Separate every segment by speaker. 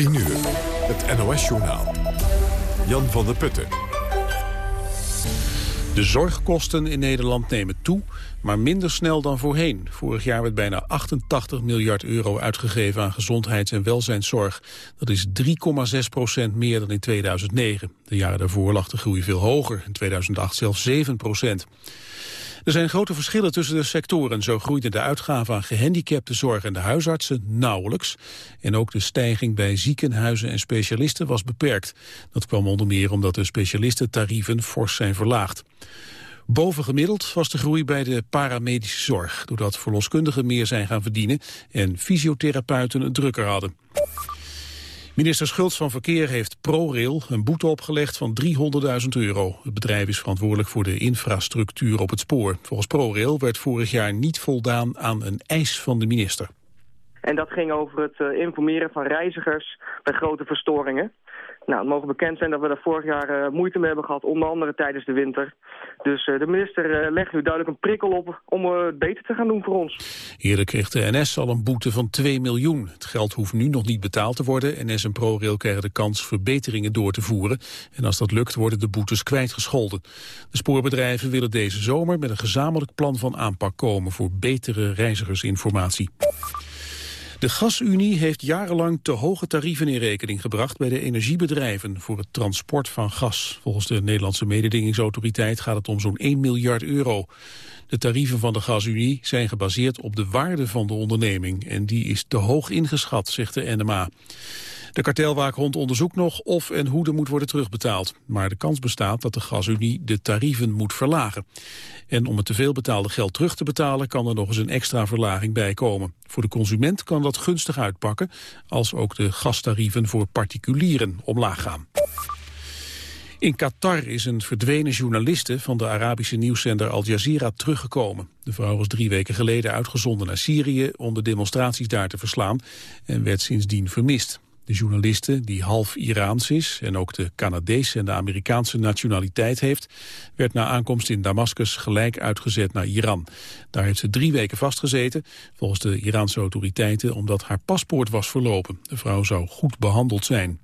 Speaker 1: 10 uur, het NOS-journaal. Jan van der Putten.
Speaker 2: De zorgkosten in Nederland nemen toe, maar minder snel dan voorheen. Vorig jaar werd bijna 88 miljard euro uitgegeven aan gezondheids- en welzijnszorg. Dat is 3,6 procent meer dan in 2009. De jaren daarvoor lag de groei veel hoger, in 2008 zelfs 7 procent. Er zijn grote verschillen tussen de sectoren. Zo groeide de uitgaven aan gehandicaptenzorg en de huisartsen nauwelijks. En ook de stijging bij ziekenhuizen en specialisten was beperkt. Dat kwam onder meer omdat de specialistentarieven fors zijn verlaagd. Bovengemiddeld was de groei bij de paramedische zorg... doordat verloskundigen meer zijn gaan verdienen... en fysiotherapeuten het drukker hadden. Minister Schultz van Verkeer heeft ProRail een boete opgelegd van 300.000 euro. Het bedrijf is verantwoordelijk voor de infrastructuur op het spoor. Volgens ProRail werd vorig jaar niet voldaan aan een eis van de minister.
Speaker 3: En dat ging over het eh, informeren van reizigers bij grote verstoringen. Nou, het mogen bekend zijn dat we daar vorig jaar uh, moeite mee hebben gehad, onder andere tijdens de winter. Dus uh, de minister uh, legt nu duidelijk een prikkel op om het beter te gaan doen voor ons.
Speaker 2: Eerder kreeg de NS al een boete van 2 miljoen. Het geld hoeft nu nog niet betaald te worden. NS en ProRail krijgen de kans verbeteringen door te voeren. En als dat lukt worden de boetes kwijtgescholden. De spoorbedrijven willen deze zomer met een gezamenlijk plan van aanpak komen voor betere reizigersinformatie. De Gasunie heeft jarenlang te hoge tarieven in rekening gebracht bij de energiebedrijven voor het transport van gas. Volgens de Nederlandse mededingingsautoriteit gaat het om zo'n 1 miljard euro. De tarieven van de Gasunie zijn gebaseerd op de waarde van de onderneming en die is te hoog ingeschat, zegt de NMA. De kartelwaakhond onderzoekt nog of en hoe er moet worden terugbetaald. Maar de kans bestaat dat de gasunie de tarieven moet verlagen. En om het te veel betaalde geld terug te betalen... kan er nog eens een extra verlaging bij komen. Voor de consument kan dat gunstig uitpakken... als ook de gastarieven voor particulieren omlaag gaan. In Qatar is een verdwenen journaliste van de Arabische nieuwszender Al Jazeera teruggekomen. De vrouw was drie weken geleden uitgezonden naar Syrië om de demonstraties daar te verslaan en werd sindsdien vermist. De journaliste, die half Iraans is en ook de Canadese en de Amerikaanse nationaliteit heeft, werd na aankomst in Damascus gelijk uitgezet naar Iran. Daar heeft ze drie weken vastgezeten, volgens de Iraanse autoriteiten, omdat haar paspoort was verlopen. De vrouw zou goed behandeld zijn.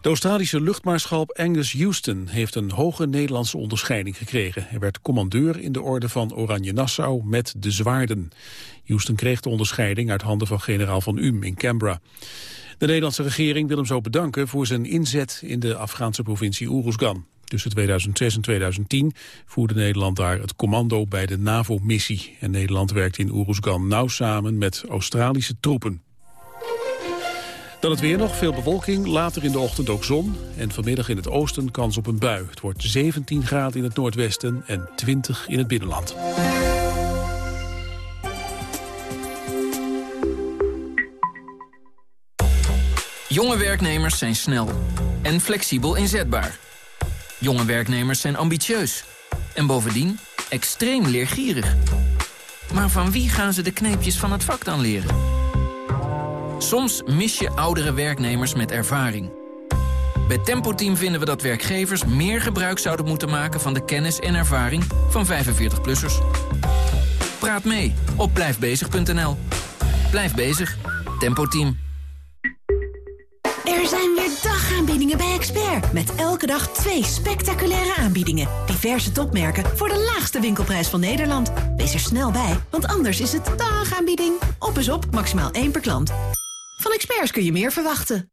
Speaker 2: De Australische luchtmaarschalk Angus Houston heeft een hoge Nederlandse onderscheiding gekregen. Hij werd commandeur in de orde van Oranje Nassau met de zwaarden. Houston kreeg de onderscheiding uit handen van generaal Van Um in Canberra. De Nederlandse regering wil hem zo bedanken voor zijn inzet in de Afghaanse provincie Uruzgan. Tussen 2006 en 2010 voerde Nederland daar het commando bij de NAVO-missie. En Nederland werkt in Uruzgan nauw samen met Australische troepen. Dan het weer nog, veel bewolking, later in de ochtend ook zon... en vanmiddag in het oosten kans op een bui. Het wordt 17 graden in het noordwesten en 20 in het binnenland.
Speaker 4: Jonge werknemers zijn snel en flexibel inzetbaar. Jonge werknemers zijn ambitieus en bovendien extreem leergierig. Maar van wie gaan ze de kneepjes van het vak dan leren? Soms mis je oudere werknemers met ervaring. Bij Tempo Team vinden we dat werkgevers meer gebruik zouden moeten maken... van de kennis en ervaring van 45-plussers. Praat mee op blijfbezig.nl. Blijf bezig. Tempo Team.
Speaker 5: Er zijn weer dagaanbiedingen bij Expert. Met elke dag twee spectaculaire aanbiedingen. Diverse topmerken voor de laagste winkelprijs van Nederland. Wees er snel bij, want anders is het dagaanbieding. Op is op, maximaal één per klant. Van Experts kun je meer verwachten.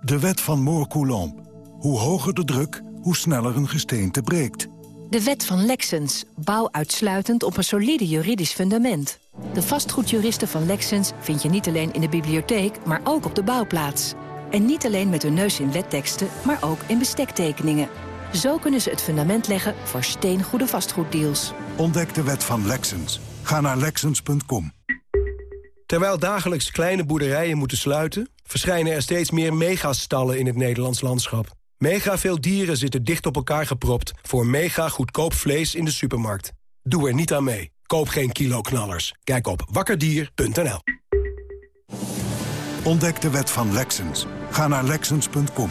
Speaker 6: De wet van Moore-Coulomb. Hoe hoger de druk, hoe sneller een gesteente breekt.
Speaker 7: De wet van Lexens. Bouw uitsluitend op een solide juridisch fundament. De vastgoedjuristen van Lexens vind je niet alleen in de bibliotheek, maar ook op de bouwplaats. En niet alleen met hun neus in wetteksten, maar ook in bestektekeningen. Zo kunnen ze het fundament leggen voor steengoede vastgoeddeals.
Speaker 6: Ontdek de wet van Lexens. Ga naar Lexens.com.
Speaker 8: Terwijl dagelijks kleine boerderijen moeten sluiten... verschijnen er steeds meer megastallen in het Nederlands landschap. Mega veel dieren zitten dicht op elkaar gepropt... voor mega goedkoop vlees in de supermarkt. Doe er niet aan mee. Koop geen kilo-knallers. Kijk op wakkerdier.nl.
Speaker 6: Ontdek de wet van Lexens. Ga naar Lexens.com.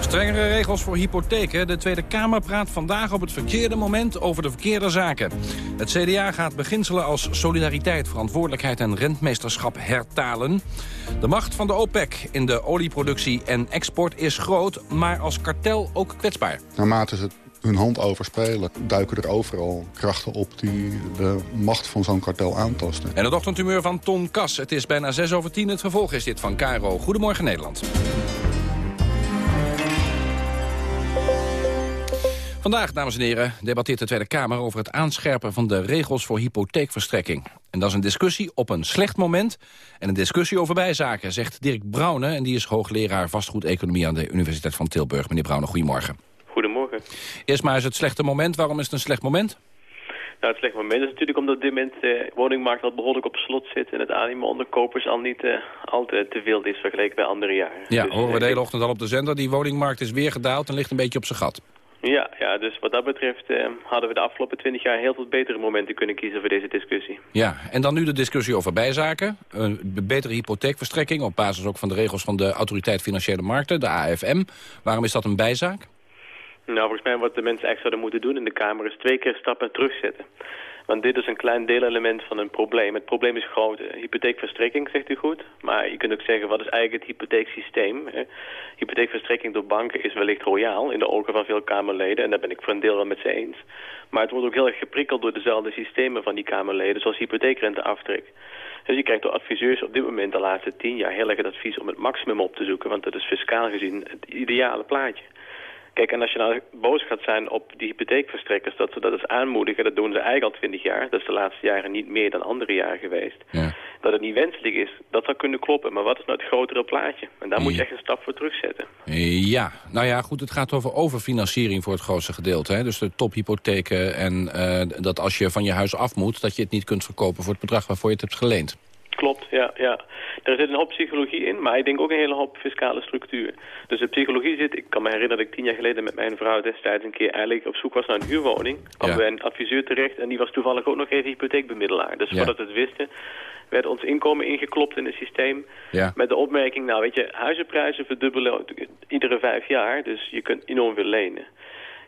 Speaker 9: Strengere regels voor hypotheken. De Tweede Kamer praat vandaag op het verkeerde moment over de verkeerde zaken. Het CDA gaat beginselen als solidariteit, verantwoordelijkheid en rentmeesterschap hertalen. De macht van de OPEC in de olieproductie en export is groot, maar als kartel ook kwetsbaar.
Speaker 10: Naarmate ze hun hand overspelen, duiken er overal krachten op die de macht van zo'n kartel aantasten.
Speaker 9: En het ochtendtumeur van Ton Kas. Het is bijna 6 over 10. Het vervolg is dit van Caro. Goedemorgen Nederland. Vandaag, dames en heren, debatteert de Tweede Kamer over het aanscherpen van de regels voor hypotheekverstrekking. En dat is een discussie op een slecht moment en een discussie over bijzaken, zegt Dirk Brouwne. En die is hoogleraar vastgoedeconomie aan de Universiteit van Tilburg. Meneer Brouwne, goedemorgen.
Speaker 11: Goedemorgen.
Speaker 9: Eerst maar eens het slechte moment. Waarom is het een slecht moment?
Speaker 11: Nou, het slechte moment is natuurlijk omdat op dit moment de woningmarkt al behoorlijk op slot zit... en het animo onder kopers al niet uh, al te, te wild is vergeleken bij andere jaren.
Speaker 9: Ja,
Speaker 11: Dus,
Speaker 9: horen we
Speaker 11: eh,
Speaker 9: de hele ochtend al op de zender. Die woningmarkt is weer gedaald en ligt een beetje op zijn gat.
Speaker 11: Ja, ja, dus wat dat betreft eh, hadden we de afgelopen twintig jaar heel veel betere momenten kunnen kiezen voor deze discussie.
Speaker 9: Ja, en dan nu de discussie over bijzaken. Een betere hypotheekverstrekking op basis ook van de regels van de Autoriteit Financiële Markten, de AFM. Waarom is dat een bijzaak?
Speaker 11: Nou, volgens mij wat de mensen echt zouden moeten doen in de Kamer is twee keer stappen terugzetten. Want dit is een klein deelelement van een probleem. Het probleem is groot. Hypotheekverstrekking, zegt u goed. Maar je kunt ook zeggen, wat is eigenlijk het hypotheeksysteem? Hypotheekverstrekking door banken is wellicht royaal in de ogen van veel Kamerleden. En daar ben ik voor een deel wel met ze eens. Maar het wordt ook heel erg geprikkeld door dezelfde systemen van die Kamerleden, zoals hypotheekrenteaftrek. Dus je krijgt door adviseurs op dit moment de laatste tien jaar heel erg het advies om het maximum op te zoeken. Want dat is fiscaal gezien het ideale plaatje. Kijk, en als je nou boos gaat zijn op die hypotheekverstrekkers, dat ze dat eens aanmoedigen, dat doen ze eigenlijk al twintig jaar. Dat is de laatste jaren niet meer dan andere jaren geweest.
Speaker 9: Ja.
Speaker 11: Dat het niet wenselijk is, dat zou kunnen kloppen. Maar wat is nou het grotere plaatje? En daar moet je echt een stap voor terugzetten.
Speaker 9: Ja, nou ja, goed, het gaat over overfinanciering voor het grootste gedeelte. Hè? Dus de tophypotheken en eh, dat als je van je huis af moet... dat je het niet kunt verkopen voor het bedrag waarvoor je het hebt geleend.
Speaker 11: Klopt, ja, ja. Er zit een hoop psychologie in, maar ik denk ook een hele hoop fiscale structuur. Dus de psychologie zit, ik kan me herinneren dat ik tien jaar geleden met mijn vrouw destijds een keer eigenlijk op zoek was naar een huurwoning. Kwam
Speaker 9: Ja.
Speaker 11: bij een adviseur terecht en die was toevallig ook nog even hypotheekbemiddelaar. Dus
Speaker 9: Ja.
Speaker 11: voordat we het wisten, werd ons inkomen ingeklopt in het systeem.
Speaker 9: Ja.
Speaker 11: Met de opmerking, nou weet je, huizenprijzen verdubbelen iedere vijf jaar, dus je kunt enorm veel lenen.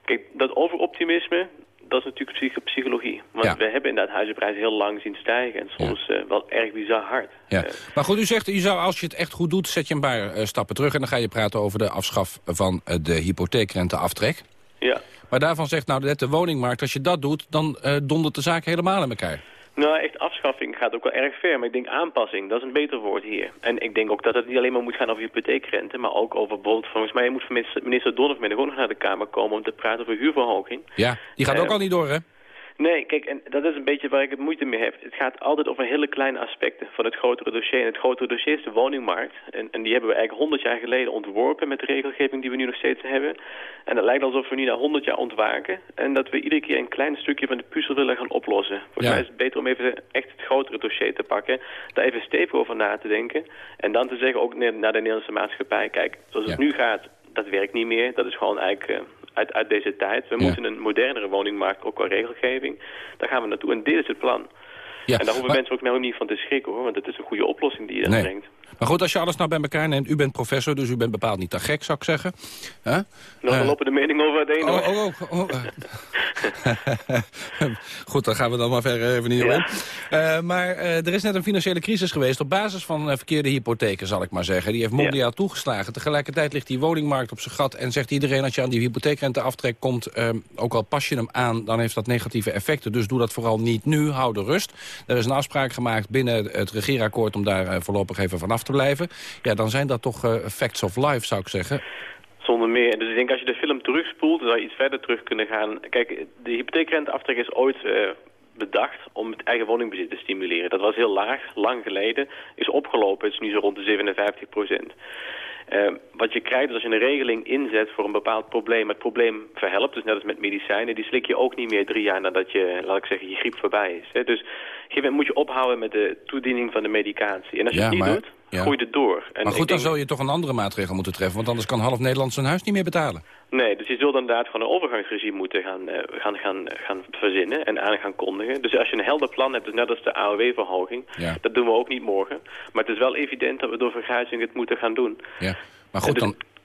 Speaker 11: Kijk, dat overoptimisme, dat is natuurlijk psych- psychologie. Want
Speaker 9: Ja.
Speaker 11: we hebben inderdaad huizenprijzen heel lang zien stijgen en soms eh, wel erg bizar hard.
Speaker 9: Ja.
Speaker 11: Eh,
Speaker 9: Maar goed, u zegt, u zou, als je het echt goed doet, zet je een paar eh, stappen terug... en dan ga je praten over de afschaf van de hypotheekrenteaftrek.
Speaker 11: ja.
Speaker 9: Maar daarvan zegt nou net de woningmarkt, als je dat doet... dan dondert de zaak helemaal in elkaar.
Speaker 11: Nou, echt afschaffing gaat ook wel erg ver. Maar ik denk aanpassing, dat is een beter woord hier. En ik denk ook dat het niet alleen maar moet gaan over hypotheekrente... maar ook over bijvoorbeeld, volgens mij moet minister, minister Donner vanmiddag ook nog naar de Kamer komen... om te praten over huurverhoging.
Speaker 9: Ja, die gaat
Speaker 11: Eh,
Speaker 9: ook al niet door, hè?
Speaker 11: Nee, kijk, en dat is een beetje waar ik het moeite mee heb. Het gaat altijd over hele kleine aspecten van het grotere dossier. En het grotere dossier is de woningmarkt. En, en die hebben we eigenlijk 100 jaar geleden ontworpen met de regelgeving die we nu nog steeds hebben. En het lijkt alsof we nu na 100 jaar ontwaken. En dat we iedere keer een klein stukje van de puzzel willen gaan oplossen. Volgens
Speaker 9: Ja.
Speaker 11: mij is het beter om even echt het grotere dossier te pakken. Daar even stevig over na te denken. En dan te zeggen ook naar de Nederlandse maatschappij. Kijk, zoals het
Speaker 9: Ja.
Speaker 11: nu gaat, dat werkt niet meer. Dat is gewoon eigenlijk... eh, uit, uit deze tijd. We
Speaker 9: Ja.
Speaker 11: moeten een modernere woningmarkt, ook qua regelgeving. Daar gaan we naartoe en dit is het plan.
Speaker 9: Ja,
Speaker 11: en daar hoeven
Speaker 9: maar-
Speaker 11: mensen ook nou niet van te schrikken hoor, want het is een goede oplossing die je dan
Speaker 9: Nee.
Speaker 11: brengt.
Speaker 9: Maar goed, als je alles nou bij elkaar neemt... u bent professor, dus u bent bepaald niet te gek, zou ik zeggen. Hè?
Speaker 11: Nou,
Speaker 9: Eh,
Speaker 11: we lopen de mening over uiteen hoor.
Speaker 9: Oh, oh, oh, oh. Goed, dan gaan we dan maar verder even niet
Speaker 11: Ja.
Speaker 9: in. Eh, maar eh, er is net een financiële crisis geweest op basis van verkeerde hypotheken, zal ik maar zeggen. Die heeft mondiaal toegeslagen. Tegelijkertijd ligt die woningmarkt op zijn gat en zegt iedereen als je aan die hypotheekrenteaftrek komt, ook al pas je hem aan, dan heeft dat negatieve effecten. Dus doe dat vooral niet nu, hou de rust. Er is een afspraak gemaakt binnen het regeerakkoord om daar voorlopig even vanaf te blijven. Ja, dan zijn dat toch eh, facts of life, zou ik zeggen.
Speaker 11: Zonder meer. Dus ik denk als je de film terugspoelt, dan zou je iets verder terug kunnen gaan. Kijk, de hypotheekrenteaftrek is ooit eh, bedacht om het eigen woningbezit te stimuleren. Dat was heel laag, lang geleden, is opgelopen. Het is nu zo rond de 57 procent. Eh, wat je krijgt is als je een regeling inzet voor een bepaald probleem, het probleem verhelpt, dus net als met medicijnen, die slik je ook niet meer drie jaar nadat je, laat ik zeggen, je griep voorbij is. Hè. Dus gegeven moment moet je ophouden met de toediening van de medicatie. En als je
Speaker 9: Ja,
Speaker 11: het niet
Speaker 9: maar
Speaker 11: doet, groeide door.
Speaker 9: En maar goed, dan zou je toch een andere maatregel moeten treffen... want anders kan half Nederland zijn huis niet meer betalen.
Speaker 11: Nee, dus je zult inderdaad gewoon een overgangsregime moeten gaan, uh, gaan, gaan, gaan verzinnen en aan gaan kondigen. Dus als je een helder plan hebt, dus net als de AOW-verhoging, dat doen we ook niet morgen. Maar het is wel evident dat we door vergrijzing het moeten gaan doen.
Speaker 9: Ja, maar goed, dus dan, eh,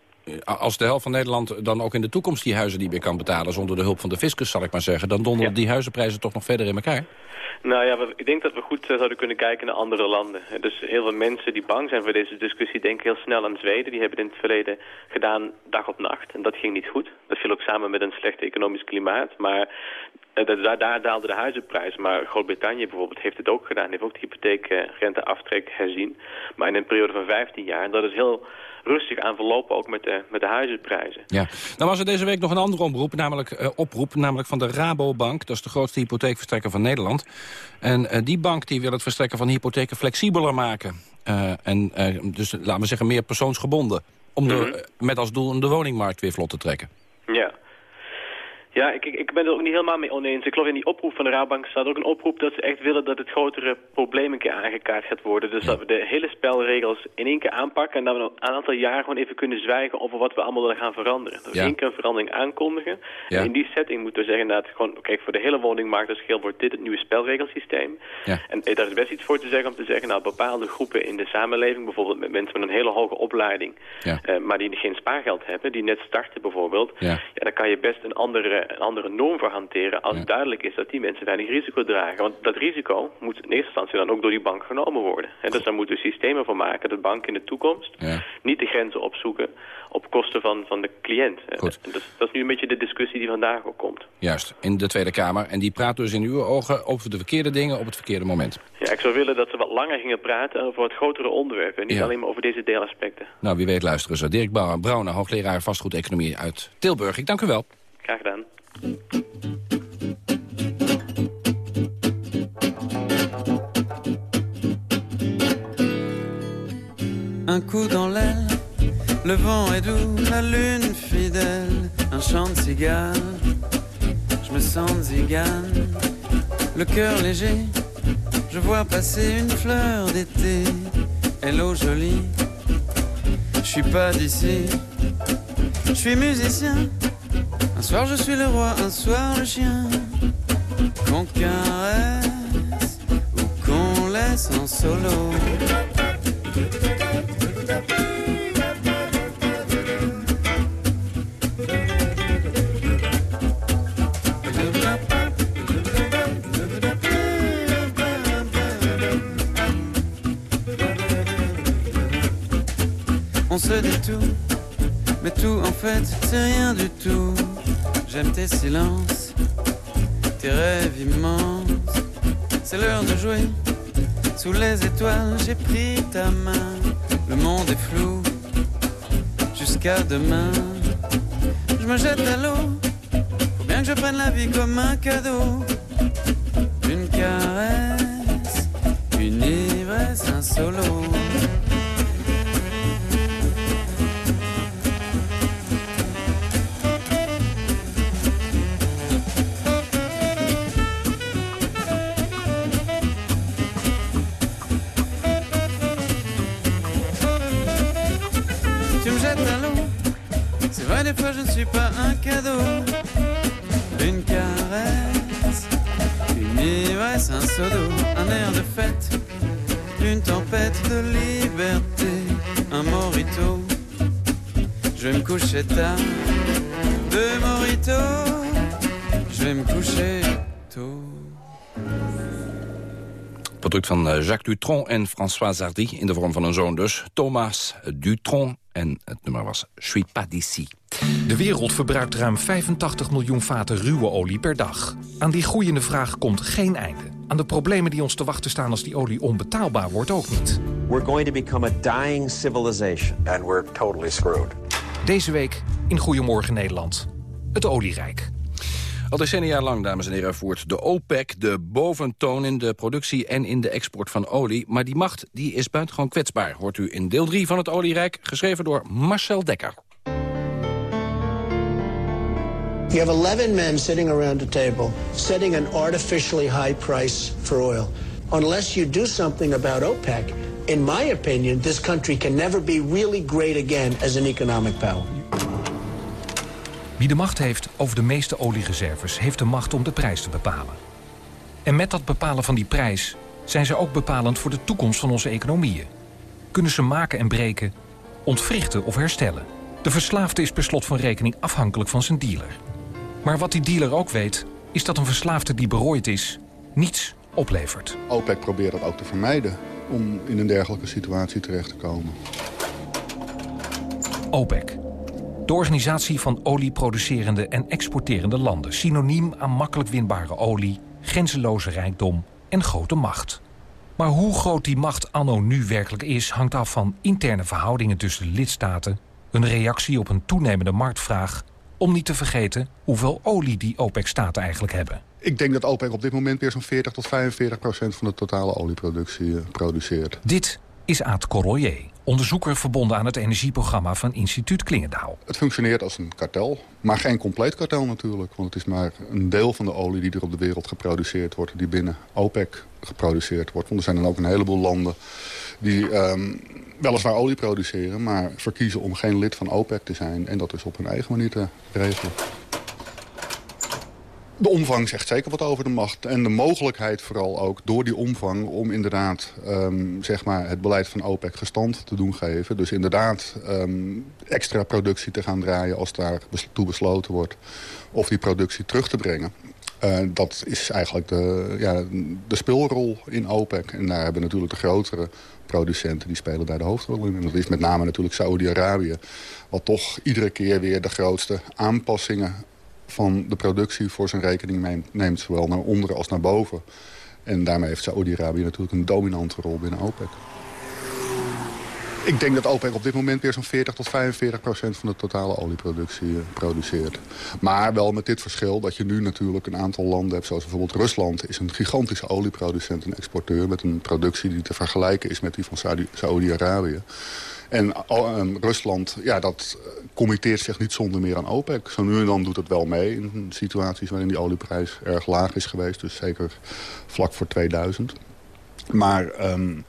Speaker 9: als de helft van Nederland dan ook in de toekomst die huizen niet meer kan betalen... zonder de hulp van de fiscus, zal ik maar zeggen... dan donderen die huizenprijzen toch nog verder in elkaar?
Speaker 11: Nou ja, ik denk dat we goed eh, zouden kunnen kijken naar andere landen. Dus heel veel mensen die bang zijn voor deze discussie denken heel snel aan Zweden. Die hebben het in het verleden gedaan dag op nacht. En dat ging niet goed. Dat viel ook samen met een slecht economisch klimaat. Maar eh, daar, daar daalden de huizenprijzen. Maar Groot-Brittannië bijvoorbeeld heeft het ook gedaan. Heeft ook de hypotheekrenteaftrek herzien. Maar in een periode van 15 jaar. En dat is heel rustig aan verlopen, ook met de, met de huizenprijzen.
Speaker 9: Ja. Dan was er deze week nog een andere oproep, namelijk, uh, oproep, namelijk van de Rabobank. Dat is de grootste hypotheekverstrekker van Nederland. En uh, die bank die wil het verstrekken van hypotheken flexibeler maken. Uh, en dus laten we zeggen meer persoonsgebonden. Om de, mhm. met als doel om de woningmarkt weer vlot te trekken.
Speaker 11: Ja. Ja, ik, ik, ben er ook niet helemaal mee oneens. Ik geloof in die oproep van de Raadbank staat ook een oproep dat ze echt willen dat het grotere probleem een keer aangekaart gaat worden. Dus dat we de hele spelregels in één keer aanpakken en dat we een aantal jaar gewoon even kunnen zwijgen over wat we allemaal willen gaan veranderen. Dat we één keer een verandering aankondigen. En in die setting moeten we zeggen dat gewoon, kijk, voor de hele woningmarkt als geheel wordt dit het nieuwe spelregelsysteem. Ja. En eh, daar is best iets voor te zeggen om te zeggen, nou bepaalde groepen in de samenleving, bijvoorbeeld met mensen met een hele hoge opleiding, uh, maar die geen spaargeld hebben, die net starten bijvoorbeeld, ja dan kan je best een andere een andere norm voor hanteren als duidelijk is dat die mensen weinig risico dragen. Want dat risico moet in eerste instantie dan ook door die bank genomen worden. En dus daar moeten we systemen voor maken dat banken in de toekomst niet de grenzen opzoeken op kosten van, van de cliënt. Goed. Dat, dat, is nu een beetje de discussie die vandaag ook komt.
Speaker 9: Juist, in de Tweede Kamer. En die praat dus in uw ogen over de verkeerde dingen op het verkeerde moment.
Speaker 11: Ja, ik zou willen dat ze wat langer gingen praten over het grotere onderwerp. En niet alleen maar over deze deelaspecten.
Speaker 9: Nou, wie weet luisteren ze. Dirk Brouwer, hoogleraar vastgoedeconomie uit Tilburg. Ik dank u wel.
Speaker 12: Un coup dans l'aile, le vent est doux, la lune fidèle, un chant de cigale. Je me sens zigane, le cœur léger. Je vois passer une fleur d'été, hello jolie. Je suis pas d'ici, je suis musicien soir je suis le roi, un soir le chien. Qu'on caresse ou qu'on laisse en solo. On se dit tout, mais tout en fait c'est rien du tout. J'aime tes silences, tes rêves immenses. C'est l'heure de jouer. Sous les étoiles, j'ai pris ta main. Le monde est flou. Jusqu'à demain, je me jette à l'eau. Faut bien que je prenne la vie comme un cadeau. Une caresse, une ivresse, un solo. Suis pas un cadeau. Une caresse, une ivresse, un seau un air de fête, une tempête de liberté, un morito. Je vais me coucher tard, deux moritos, je vais me coucher tôt.
Speaker 9: Product van eh, Jacques Dutron en François Zardy in de vorm van een zoon. Thomas Dutron en het nummer was Je suis pas d'ici.
Speaker 13: De wereld verbruikt ruim 85 miljoen vaten ruwe olie per dag. Aan die groeiende vraag komt geen einde. Aan de problemen die ons te wachten staan als die olie onbetaalbaar wordt ook niet.
Speaker 14: We're going to become a dying civilization. And we're totally screwed.
Speaker 13: Deze week in Goedemorgen Nederland. Het olierijk.
Speaker 9: Al decennia lang, dames en heren, voert de OPEC de boventoon in de productie en in de export van olie. Maar die macht die is buitengewoon kwetsbaar, hoort u in deel 3 van het Olierijk, geschreven door Marcel Dekker.
Speaker 15: You have 11 men sitting around a table setting an artificially high price for oil. Unless you do something about OPEC, in my opinion, this country can never be really great again as an economic power.
Speaker 13: Wie de macht heeft over de meeste oliereserves... heeft de macht om de prijs te bepalen. En met dat bepalen van die prijs... zijn ze ook bepalend voor de toekomst van onze economieën. Kunnen ze maken en breken, ontwrichten of herstellen. De verslaafde is per slot van rekening afhankelijk van zijn dealer. Maar wat die dealer ook weet, is dat een verslaafde die berooid is... niets oplevert.
Speaker 10: OPEC probeert dat ook te vermijden om in een dergelijke situatie terecht te komen.
Speaker 13: OPEC, de organisatie van olieproducerende en exporterende landen. Synoniem aan makkelijk winbare olie, grenzeloze rijkdom en grote macht. Maar hoe groot die macht anno nu werkelijk is... hangt af van interne verhoudingen tussen de lidstaten... een reactie op een toenemende marktvraag... om niet te vergeten hoeveel olie die OPEC-staten eigenlijk hebben.
Speaker 10: Ik denk dat OPEC op dit moment weer zo'n 40 tot 45 procent... van de totale olieproductie eh, produceert.
Speaker 13: Dit is Aad Corroyer, onderzoeker verbonden aan het energieprogramma van instituut Klingendaal.
Speaker 10: Het functioneert als een kartel, maar geen compleet kartel natuurlijk. Want het is maar een deel van de olie die er op de wereld geproduceerd wordt... die binnen OPEC geproduceerd wordt. Want er zijn dan ook een heleboel landen die um, weliswaar olie produceren... maar verkiezen om geen lid van OPEC te zijn en dat dus op hun eigen manier te regelen. De omvang zegt zeker wat over de macht. En de mogelijkheid vooral ook door die omvang om inderdaad um, zeg maar het beleid van OPEC gestand te doen geven. Dus inderdaad um, extra productie te gaan draaien als daar toe besloten wordt. Of die productie terug te brengen. Uh, dat is eigenlijk de, ja, de speelrol in OPEC. En daar hebben natuurlijk de grotere producenten, die spelen daar de hoofdrol in. En dat is met name natuurlijk Saudi-Arabië. Wat toch iedere keer weer de grootste aanpassingen van de productie voor zijn rekening neemt. Zowel naar onderen als naar boven. En daarmee heeft Saoedi-Arabië natuurlijk een dominante rol binnen OPEC. Ik denk dat OPEC op dit moment weer zo'n 40 tot 45 procent van de totale olieproductie uh, produceert. Maar wel met dit verschil dat je nu natuurlijk een aantal landen hebt... zoals bijvoorbeeld Rusland is een gigantische olieproducent en exporteur... met een productie die te vergelijken is met die van Saoedi-Arabië. En um, Rusland, ja, dat eh, committeert zich niet zonder meer aan OPEC. Zo nu en dan doet het wel mee in situaties waarin die olieprijs erg laag is geweest. Dus zeker vlak voor 2000. Maar um,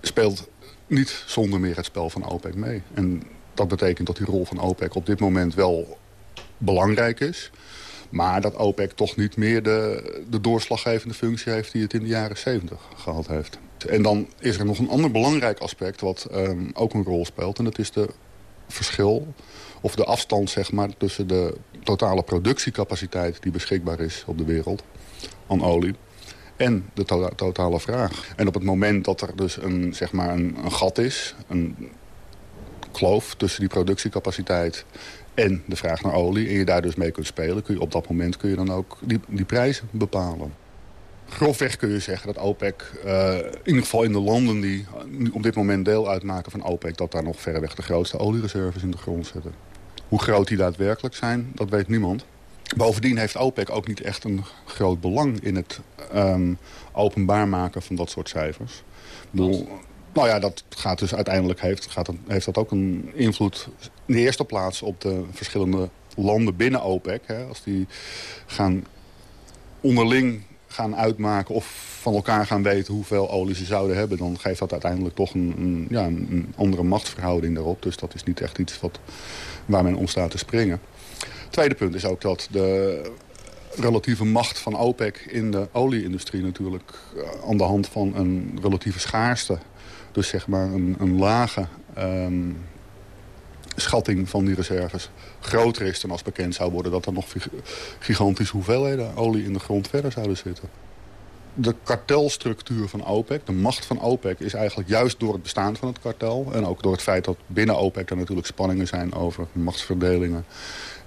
Speaker 10: speelt niet zonder meer het spel van OPEC mee. En dat betekent dat die rol van OPEC op dit moment wel belangrijk is. Maar dat OPEC toch niet meer de, de doorslaggevende functie heeft... die het in de jaren 70 gehad heeft. En dan is er nog een ander belangrijk aspect wat um, ook een rol speelt. En dat is de verschil of de afstand zeg maar, tussen de totale productiecapaciteit... die beschikbaar is op de wereld aan olie en de to totale vraag. En op het moment dat er dus een, zeg maar een, een gat is, een kloof tussen die productiecapaciteit en de vraag naar olie... en je daar dus mee kunt spelen, kun je op dat moment kun je dan ook die, die prijzen bepalen. Grofweg kun je zeggen dat OPEC, uh, in ieder geval in de landen die op dit moment deel uitmaken van OPEC... dat daar nog verreweg de grootste oliereserves in de grond zitten. Hoe groot die daadwerkelijk zijn, dat weet niemand. Bovendien heeft OPEC ook niet echt een groot belang in het um, openbaar maken van dat soort cijfers. Nou ja, dat gaat dus uiteindelijk heeft, gaat, heeft dat ook een invloed in de eerste plaats op de verschillende landen binnen OPEC. Hè, als die gaan onderling gaan uitmaken of van elkaar gaan weten hoeveel olie ze zouden hebben... dan geeft dat uiteindelijk toch een, een ja, een andere machtsverhouding daarop. Dus dat is niet echt iets wat, waar men om staat te springen. Tweede punt is ook dat de relatieve macht van OPEC in de olieindustrie natuurlijk... Eh, aan de hand van een relatieve schaarste, dus zeg maar een, een lage... Um, schatting van die reserves groter is dan als bekend zou worden... dat er nog gigantische hoeveelheden olie in de grond verder zouden zitten. De kartelstructuur van OPEC, de macht van OPEC... is eigenlijk juist door het bestaan van het kartel... en ook door het feit dat binnen OPEC er natuurlijk spanningen zijn over machtsverdelingen...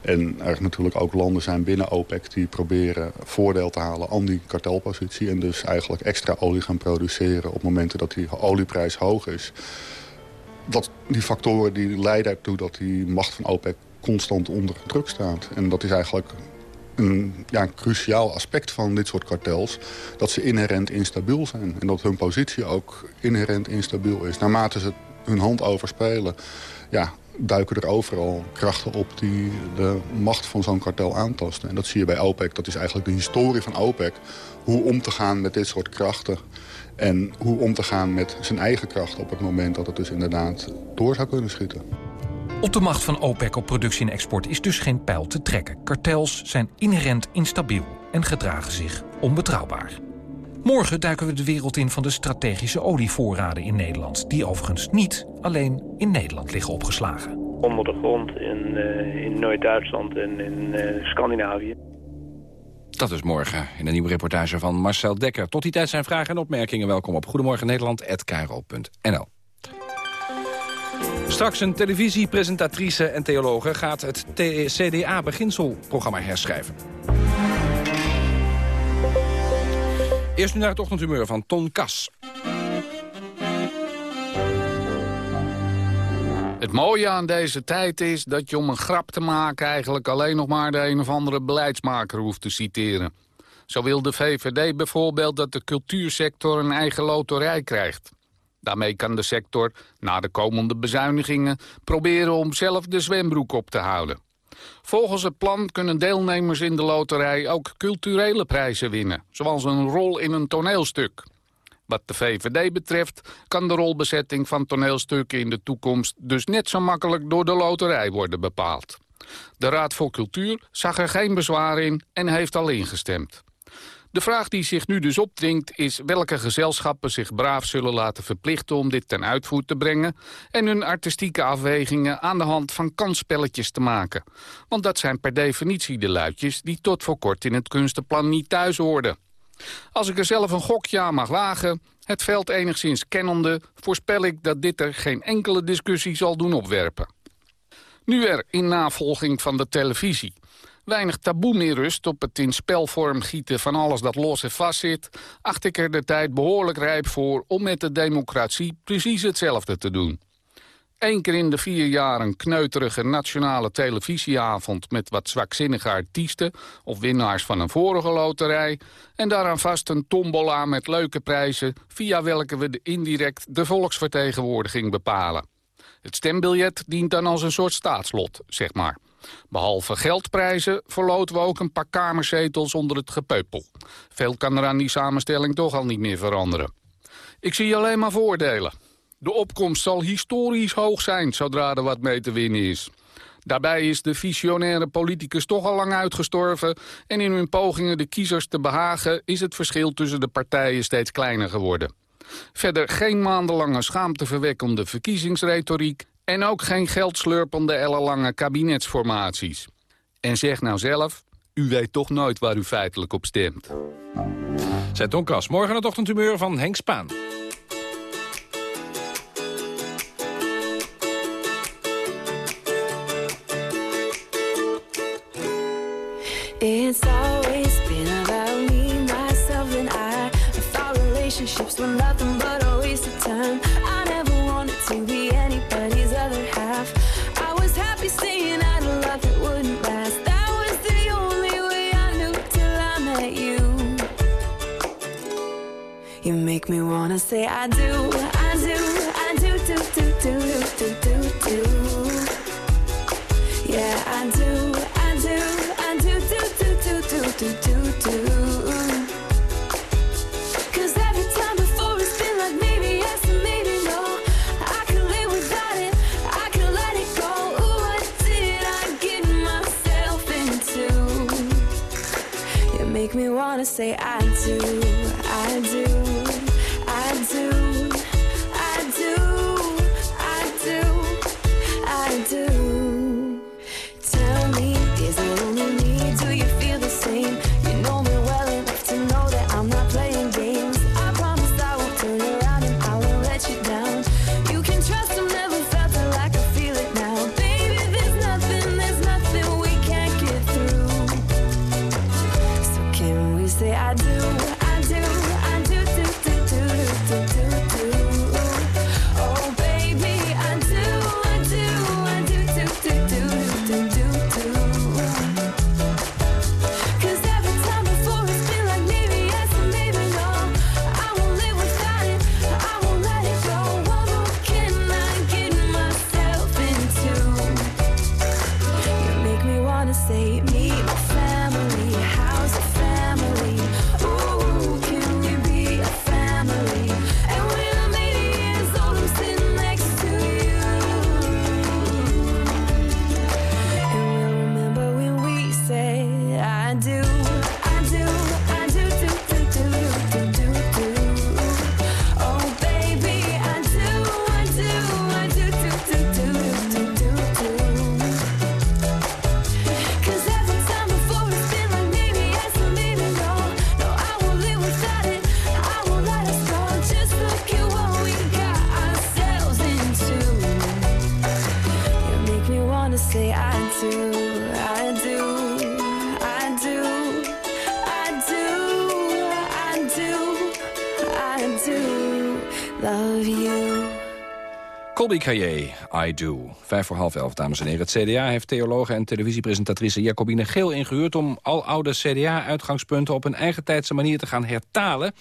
Speaker 10: En er natuurlijk ook landen zijn binnen OPEC die proberen voordeel te halen aan die kartelpositie. En dus eigenlijk extra olie gaan produceren op momenten dat die olieprijs hoog is dat, die factoren die leiden ertoe dat die macht van OPEC constant onder druk staat. En dat is eigenlijk een, ja, een cruciaal aspect van dit soort kartels. Dat ze inherent instabiel zijn. En dat hun positie ook inherent instabiel is. Naarmate ze hun hand overspelen, ja, duiken er overal krachten op die de macht van zo'n kartel aantasten. En dat zie je bij OPEC. Dat is eigenlijk de historie van OPEC. Hoe om te gaan met dit soort krachten. En hoe om te gaan met zijn eigen krachten op het moment dat het dus inderdaad door zou kunnen schieten.
Speaker 13: Op de macht van OPEC op productie en export is dus geen pijl te trekken. Kartels zijn inherent instabiel en gedragen zich onbetrouwbaar. Morgen duiken we de wereld in van de strategische olievoorraden in Nederland... die overigens niet alleen in Nederland liggen opgeslagen.
Speaker 11: Onder de grond in, uh, in Noord-Duitsland en in uh, Scandinavië.
Speaker 9: Dat is morgen in een nieuwe reportage van Marcel Dekker. Tot die tijd zijn vragen en opmerkingen welkom op Goedemorgen Nederland@kro.nl. Straks een televisiepresentatrice en theologe gaat het CDA-beginselprogramma herschrijven. Eerst nu naar het ochtendhumeur van Ton Kas.
Speaker 16: Het mooie aan deze tijd is dat je om een grap te maken... eigenlijk alleen nog maar de een of andere beleidsmaker hoeft te citeren. Zo wil de VVD bijvoorbeeld dat de cultuursector een eigen loterij krijgt. Daarmee kan de sector, na de komende bezuinigingen... proberen om zelf de zwembroek op te houden. Volgens het plan kunnen deelnemers in de loterij ook culturele prijzen winnen, zoals een rol in een toneelstuk. Wat de VVD betreft kan de rolbezetting van toneelstukken in de toekomst dus net zo makkelijk door de loterij worden bepaald. De Raad voor Cultuur zag er geen bezwaar in en heeft al ingestemd. De vraag die zich nu dus opdringt is welke gezelschappen zich braaf zullen laten verplichten om dit ten uitvoer te brengen en hun artistieke afwegingen aan de hand van kansspelletjes te maken. Want dat zijn per definitie de luidjes die tot voor kort in het kunstenplan niet thuis hoorden. Als ik er zelf een gokje aan mag wagen, het veld enigszins kennende, voorspel ik dat dit er geen enkele discussie zal doen opwerpen. Nu er, in navolging van de televisie, weinig taboe meer rust op het in spelvorm gieten van alles dat los en vast zit, acht ik er de tijd behoorlijk rijp voor om met de democratie precies hetzelfde te doen. Eén keer in de vier jaar een kneuterige nationale televisieavond... met wat zwakzinnige artiesten of winnaars van een vorige loterij... en daaraan vast een tombola met leuke prijzen... via welke we indirect de volksvertegenwoordiging bepalen. Het stembiljet dient dan als een soort staatslot, zeg maar. Behalve geldprijzen verloten we ook een paar kamerzetels onder het gepeupel. Veel kan er aan die samenstelling toch al niet meer veranderen. Ik zie alleen maar voordelen. De opkomst zal historisch hoog zijn zodra er wat mee te winnen is. Daarbij is de visionaire politicus toch al lang uitgestorven... en in hun pogingen de kiezers te behagen... is het verschil tussen de partijen steeds kleiner geworden. Verder geen maandenlange schaamteverwekkende verkiezingsretoriek... en ook geen geldslurpende ellenlange kabinetsformaties. En zeg nou zelf, u weet toch nooit waar u feitelijk op stemt.
Speaker 9: Zet Donkas, morgen het ochtendhumeur van Henk Spaan.
Speaker 17: It's make me wanna say I do, I do, I do, do, do, do, do, do, do. Yeah, I do, I do, I do, do, do, do, do, do, do, do. Every time before it's been like maybe yes and maybe no. I live without it, I let it go. Ooh, what did I get myself into? You make me wanna say I do,
Speaker 9: Caillé, I Do. Vijf voor half elf, dames en heren. Het CDA heeft theologe en televisiepresentatrice Jacobine Geel ingehuurd... om al oude CDA-uitgangspunten op een eigen tijdse manier te gaan hertalen.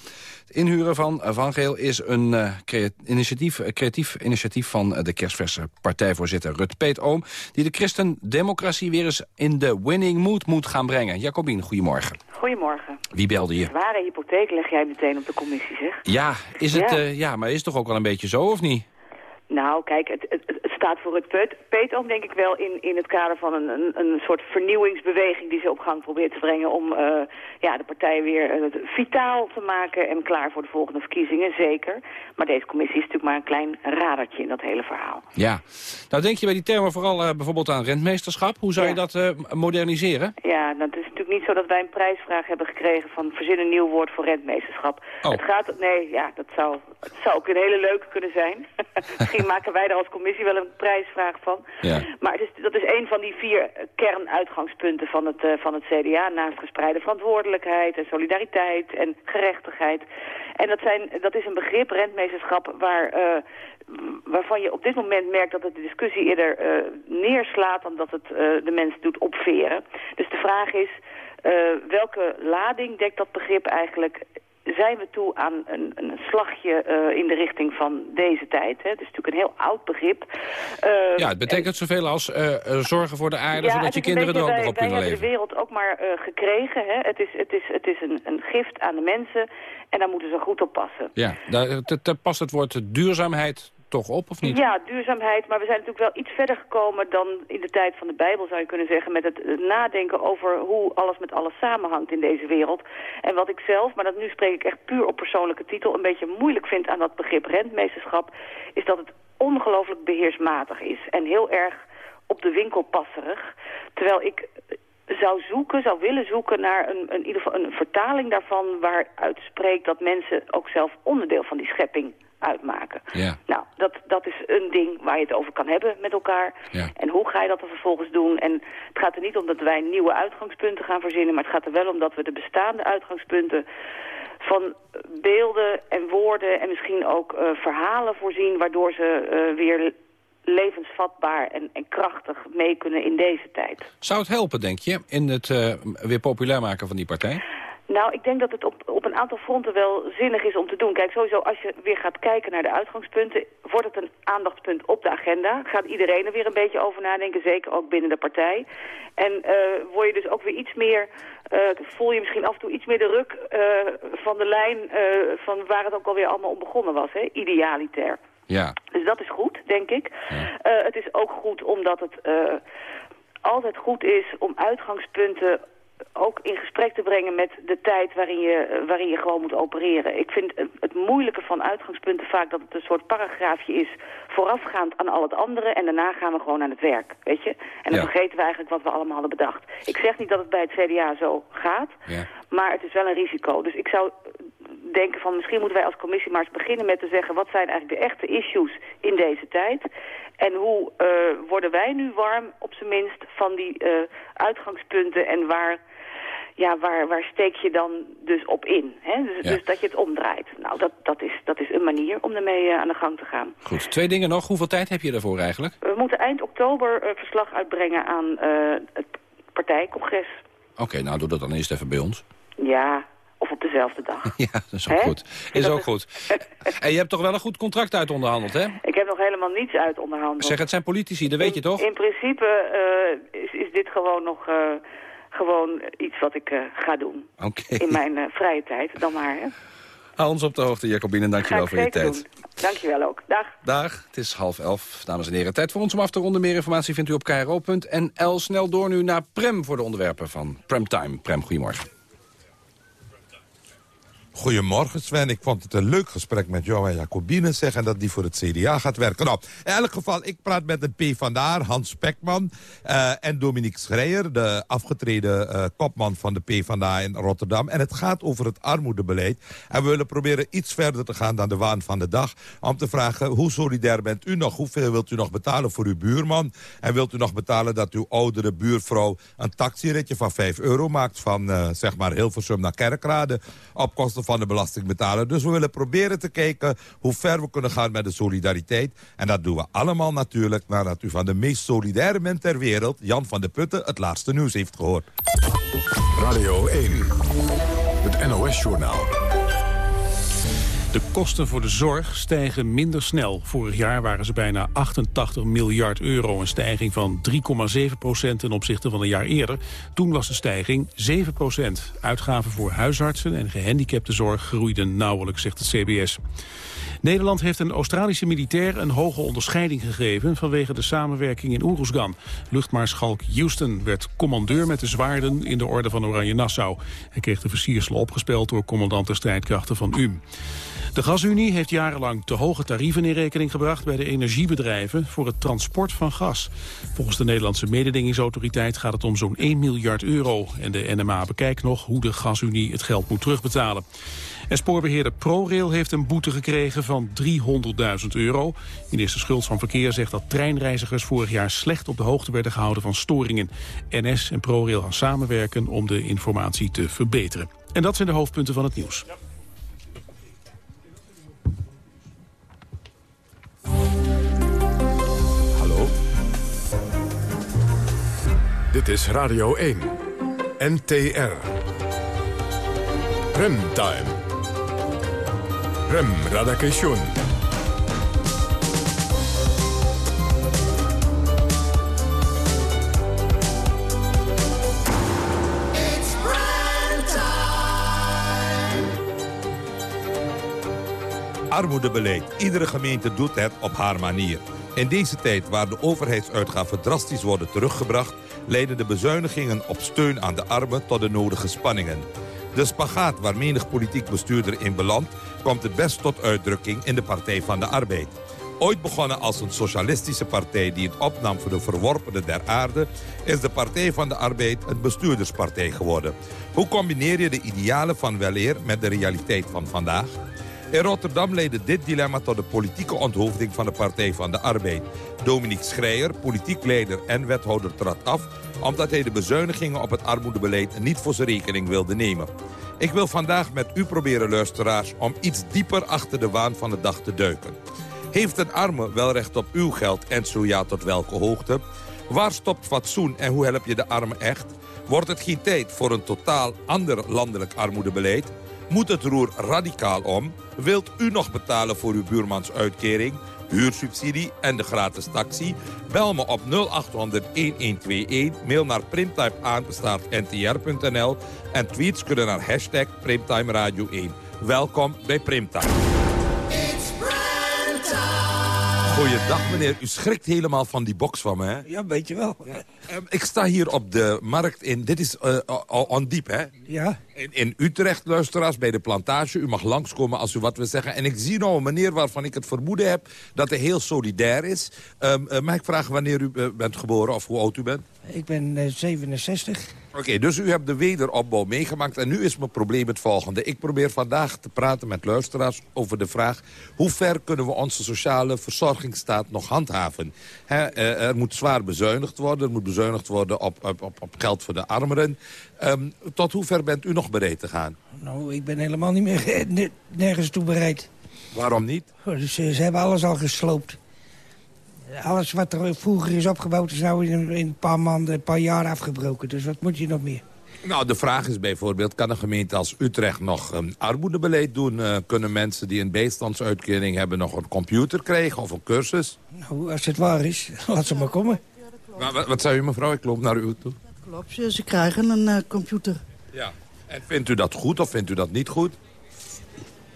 Speaker 9: Het inhuren van Van Geel is een eh, initiatief, creatief initiatief van eh, de kerstverse partijvoorzitter Rut Peet Oom... die de christendemocratie weer eens in de winning mood moet gaan brengen. Jacobine, goedemorgen.
Speaker 18: Goedemorgen.
Speaker 9: Wie belde je?
Speaker 18: Zware hypotheek leg jij meteen op de commissie, zeg.
Speaker 9: Ja, is het,
Speaker 18: Ja.
Speaker 9: eh, ja, maar is het toch ook wel een beetje zo, of niet?
Speaker 18: Nou, kijk, het, het, het staat voor het put. Peetoom denk ik wel in, in het kader van een, een, een soort vernieuwingsbeweging die ze op gang probeert te brengen om eh, ja, de partij weer eh, vitaal te maken en klaar voor de volgende verkiezingen, zeker. Maar deze commissie is natuurlijk maar een klein radertje in dat hele verhaal.
Speaker 9: Ja. Nou, denk je bij die termen vooral eh, bijvoorbeeld aan rentmeesterschap? Hoe zou je dat moderniseren?
Speaker 18: Ja, het is natuurlijk niet zo dat wij een prijsvraag hebben gekregen van verzin een nieuw woord voor rentmeesterschap.
Speaker 9: Oh.
Speaker 18: Het gaat, nee, ja, dat zou, het zou ook een hele leuke kunnen zijn. Misschien maken wij er als commissie wel een prijsvraag van.
Speaker 9: Ja.
Speaker 18: Maar het is, dat is een van die vier kernuitgangspunten van het, eh, van het CDA. Naast gespreide verantwoordelijkheid en solidariteit en gerechtigheid. En dat, zijn, dat is een begrip, rentmeesterschap, waar, eh, waarvan je op dit moment merkt dat het de discussie eerder eh, neerslaat dan dat het de mensen doet opveren. Dus de vraag is, welke lading dekt dat begrip eigenlijk? Zijn we toe aan een, een slagje eh, in de richting van deze tijd? Hè? Het is natuurlijk een heel oud begrip. Eh,
Speaker 9: Ja, het betekent zoveel als eh, zorgen voor de aarde...
Speaker 18: ja,
Speaker 9: zodat je kinderen er ook nog op
Speaker 18: wij,
Speaker 9: kunnen
Speaker 18: wij
Speaker 9: leven.
Speaker 18: hebben de wereld ook maar gekregen. Hè? Het is, het is, het is een, een gift aan de mensen en daar moeten ze goed op passen.
Speaker 9: Ja, daar, te- te- past het woord duurzaamheid toch op, of niet?
Speaker 18: Ja, duurzaamheid, maar we zijn natuurlijk wel iets verder gekomen dan in de tijd van de Bijbel, zou je kunnen zeggen, met het nadenken over hoe alles met alles samenhangt in deze wereld. En wat ik zelf, maar dat nu spreek ik echt puur op persoonlijke titel, een beetje moeilijk vind aan dat begrip rentmeesterschap, is dat het ongelooflijk beheersmatig is en heel erg op de winkel passerig. Terwijl ik zou zoeken, zou willen zoeken naar een, een, in ieder geval een vertaling daarvan waaruit spreekt dat mensen ook zelf onderdeel van die schepping uitmaken.
Speaker 9: Ja.
Speaker 18: Nou, dat, dat is een ding waar je het over kan hebben met elkaar.
Speaker 9: Ja.
Speaker 18: En hoe ga je dat dan vervolgens doen? En het gaat er niet om dat wij nieuwe uitgangspunten gaan verzinnen... maar het gaat er wel om dat we de bestaande uitgangspunten van beelden en woorden... en misschien ook eh, verhalen voorzien... waardoor ze eh, weer levensvatbaar en, en krachtig mee kunnen in deze tijd.
Speaker 9: Zou het helpen, denk je, in het eh, weer populair maken van die partij?
Speaker 18: Nou, ik denk dat het op, op een aantal fronten wel zinnig is om te doen. Kijk, sowieso als je weer gaat kijken naar de uitgangspunten... wordt het een aandachtspunt op de agenda. Gaat iedereen er weer een beetje over nadenken, zeker ook binnen de partij. En eh, word je dus ook weer iets meer... eh, voel je misschien af en toe iets meer de ruk eh, van de lijn... van waar het ook alweer allemaal om begonnen was, hè? idealitair.
Speaker 9: Ja.
Speaker 18: Dus dat is goed, denk ik. Het is ook goed omdat het altijd goed is om uitgangspunten ook in gesprek te brengen met de tijd waarin je, eh, waarin je gewoon moet opereren. Ik vind het, het moeilijke van uitgangspunten vaak dat het een soort paragraafje is voorafgaand aan al het andere en daarna gaan we gewoon aan het werk, weet je? En dan
Speaker 9: Ja.
Speaker 18: vergeten we eigenlijk wat we allemaal hadden bedacht. Ik zeg niet dat het bij het CDA zo gaat,
Speaker 9: Ja.
Speaker 18: maar het is wel een risico. Dus ik zou denken van misschien moeten wij als commissie maar eens beginnen met te zeggen... wat zijn eigenlijk de echte issues in deze tijd? En hoe eh, worden wij nu warm, op zijn minst, van die eh, uitgangspunten... en waar, ja, waar, waar steek je dan dus op in? Hè? Dus,
Speaker 9: Ja.
Speaker 18: dus dat je het omdraait. Nou, dat, dat, is, dat is een manier om ermee eh, aan de gang te gaan.
Speaker 9: Goed, twee dingen nog. Hoeveel tijd heb je daarvoor eigenlijk?
Speaker 18: We moeten eind oktober eh, verslag uitbrengen aan eh, het partijcongres.
Speaker 9: Oké, nou doe dat dan eerst even bij ons.
Speaker 18: Ja, of op dezelfde dag.
Speaker 9: Ja, dat is ook goed. Is ook goed. En je hebt toch wel een goed contract uit onderhandeld, hè?
Speaker 18: Ik heb nog helemaal niets uit onderhandeld.
Speaker 9: Zeg, het zijn politici, dat weet je toch?
Speaker 18: In principe is, is dit gewoon nog... gewoon iets wat ik eh, ga doen. In mijn eh, vrije tijd, dan maar. Hè.
Speaker 9: Hou ons op de hoogte, Jacobine. Dankjewel voor je tijd.
Speaker 18: doen. Dankjewel ook. Dag.
Speaker 9: Dag, het is half elf. Dames en heren, tijd voor ons om af te ronden. Meer informatie vindt u op kro.nl. Snel door nu naar Prem voor de onderwerpen van Premtime. Prem, goedemorgen.
Speaker 19: Goedemorgen Sven, ik vond het een leuk gesprek met jou en Jacobine zeggen dat die voor het CDA gaat werken. Nou, in elk geval, ik praat met een PvdA, Hans Spekman eh, en Dominique Schreier, de afgetreden eh, kopman van de PvdA in Rotterdam. En het gaat over het armoedebeleid. En we willen proberen iets verder te gaan dan de waan van de dag. Om te vragen, hoe solidair bent u nog? Hoeveel wilt u nog betalen voor uw buurman? En wilt u nog betalen dat uw oudere buurvrouw een taxiritje van 5 euro maakt van eh, zeg maar Hilversum naar Kerkrade op kosten van de belastingbetaler. Dus we willen proberen te kijken hoe ver we kunnen gaan met de solidariteit. En dat doen we allemaal natuurlijk nadat u van de meest solidaire man ter wereld, Jan van de Putten, het laatste nieuws heeft gehoord.
Speaker 1: Radio 1, het NOS-journaal.
Speaker 2: De kosten voor de zorg stijgen minder snel. Vorig jaar waren ze bijna 88 miljard euro. Een stijging van 3,7 procent ten opzichte van een jaar eerder. Toen was de stijging 7 procent. Uitgaven voor huisartsen en gehandicaptenzorg groeiden nauwelijks, zegt het CBS. Nederland heeft een Australische militair een hoge onderscheiding gegeven vanwege de samenwerking in Oeroesgan. Luchtmaarschalk Houston werd commandeur met de zwaarden in de orde van Oranje Nassau. Hij kreeg de versiersel opgespeld door commandant der strijdkrachten van UM. De Gasunie heeft jarenlang te hoge tarieven in rekening gebracht bij de energiebedrijven voor het transport van gas. Volgens de Nederlandse mededingingsautoriteit gaat het om zo'n 1 miljard euro. En de NMA bekijkt nog hoe de Gasunie het geld moet terugbetalen. En spoorbeheerder ProRail heeft een boete gekregen van 300.000 euro. Minister Schultz van Verkeer zegt dat treinreizigers vorig jaar slecht op de hoogte werden gehouden van storingen. NS en ProRail gaan samenwerken om de informatie te verbeteren. En dat zijn de hoofdpunten van het nieuws.
Speaker 1: Dit is Radio 1, NTR. Remtime. Rem Radakation.
Speaker 19: Armoedebeleid. Iedere gemeente doet het op haar manier. In deze tijd waar de overheidsuitgaven drastisch worden teruggebracht... leiden de bezuinigingen op steun aan de armen tot de nodige spanningen. De spagaat waar menig politiek bestuurder in belandt... komt het best tot uitdrukking in de Partij van de Arbeid. Ooit begonnen als een socialistische partij die het opnam voor de verworpenen der aarde... is de Partij van de Arbeid een bestuurderspartij geworden. Hoe combineer je de idealen van weleer met de realiteit van vandaag? In Rotterdam leidde dit dilemma tot de politieke onthoofding van de Partij van de Arbeid. Dominique Schreier, politiek leider en wethouder, trad af... omdat hij de bezuinigingen op het armoedebeleid niet voor zijn rekening wilde nemen. Ik wil vandaag met u proberen, luisteraars... om iets dieper achter de waan van de dag te duiken. Heeft een arme wel recht op uw geld en zo ja tot welke hoogte? Waar stopt fatsoen en hoe help je de armen echt? Wordt het geen tijd voor een totaal ander landelijk armoedebeleid? Moet het roer radicaal om? Wilt u nog betalen voor uw buurmans uitkering? Huursubsidie en de gratis taxi? Bel me op 0800-1121, mail naar primtimeaanbestaartntr.nl en tweets kunnen naar hashtag Primtime Radio 1. Welkom bij Primtime. Goeiedag meneer, u schrikt helemaal van die box van me, hè?
Speaker 20: Ja, weet je wel.
Speaker 19: Ehm, ik sta hier op de markt in, dit is eh on diep, hè?
Speaker 20: Ja.
Speaker 19: In, in Utrecht, luisteraars, bij de plantage. U mag langskomen als u wat wil zeggen. En ik zie nou een meneer waarvan ik het vermoeden heb dat hij heel solidair is. Eh, mag ik vragen wanneer u eh, bent geboren of hoe oud u bent?
Speaker 20: Ik ben eh, 67.
Speaker 19: Oké, dus u hebt de wederopbouw meegemaakt. En nu is mijn probleem het volgende. Ik probeer vandaag te praten met luisteraars over de vraag... hoe ver kunnen we onze sociale verzorgingsstaat nog handhaven? Eh, er moet zwaar bezuinigd worden. Er moet bezuinigd worden op, op, op, op geld voor de armeren. Ehm, tot hoe ver bent u nog bereid te gaan?
Speaker 20: Nou, ik ben helemaal niet meer ne- nergens toe bereid.
Speaker 19: Waarom niet?
Speaker 20: Dus, eh, ze hebben alles al gesloopt. Alles wat er vroeger is opgebouwd is nou in, in een paar maanden, een paar jaar afgebroken. Dus wat moet je nog meer?
Speaker 19: Nou, de vraag is bijvoorbeeld, kan een gemeente als Utrecht nog een armoedebeleid doen? Eh, kunnen mensen die een bijstandsuitkering hebben nog een computer krijgen of een cursus?
Speaker 20: Nou, als het waar is, laat ze maar komen.
Speaker 19: Wa- Wat, zei u mevrouw? Ik loop naar u toe.
Speaker 21: Klopt, ze ze krijgen een eh, computer.
Speaker 19: Ja. En vindt u dat goed of vindt u dat niet goed?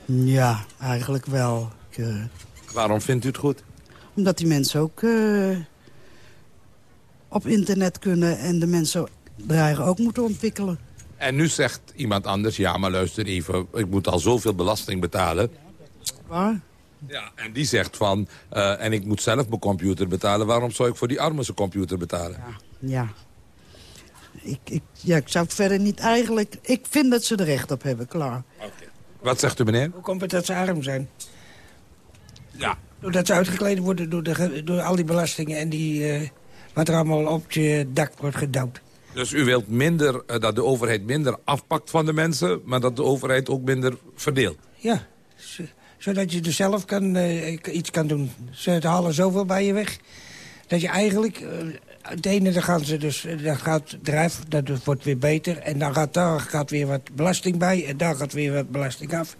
Speaker 21: Ja, eigenlijk wel. Ik, eh,
Speaker 19: Waarom vindt u het goed?
Speaker 21: Omdat die mensen ook eh, op internet kunnen en de mensen de eigen ook moeten ontwikkelen.
Speaker 19: En nu zegt iemand anders, ja maar luister even, ik moet al zoveel belasting betalen.
Speaker 21: Waar?
Speaker 19: Ja, en die zegt van, eh, en ik moet zelf mijn computer betalen, waarom zou ik voor die armen zijn computer betalen?
Speaker 21: Ja. Ik, ik, ja, ik zou het verder niet eigenlijk... Ik vind dat ze er recht op hebben, klaar.
Speaker 19: Wat zegt u meneer?
Speaker 20: Hoe komt het dat ze arm zijn?
Speaker 19: Ja.
Speaker 20: Doordat ze uitgekleed worden door, de, door al die belastingen en die, eh, wat er allemaal op je dak wordt gedouwd.
Speaker 19: Dus u wilt minder, eh, dat de overheid minder afpakt van de mensen, maar dat de overheid ook minder verdeelt?
Speaker 20: Ja, zodat je er zelf kan, eh, iets kan doen. Ze halen zoveel bij je weg. Dat je eigenlijk, het ene dan gaan ze dus, dan gaat drijf, dat wordt weer beter. En dan gaat daar gaat weer wat belasting bij en daar gaat weer wat belasting af.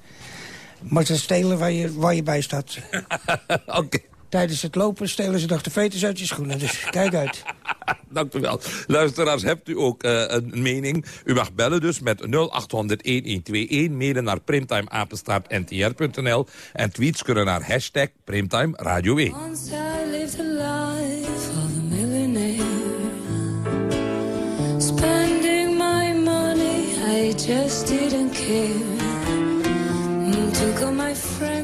Speaker 20: Maar ze stelen waar je, waar je bij staat. Tijdens het lopen stelen ze nog de veters uit je schoenen. Dus kijk uit.
Speaker 19: Dank u wel. Luisteraars, hebt u ook eh, een mening? U mag bellen dus met 0800-1121. Mailen naar primtimeapenstaartntr.nl. En tweets kunnen naar hashtag Primtime Radio 1.
Speaker 17: Once I lived the life of a millionaire. Spending my money, I just didn't care.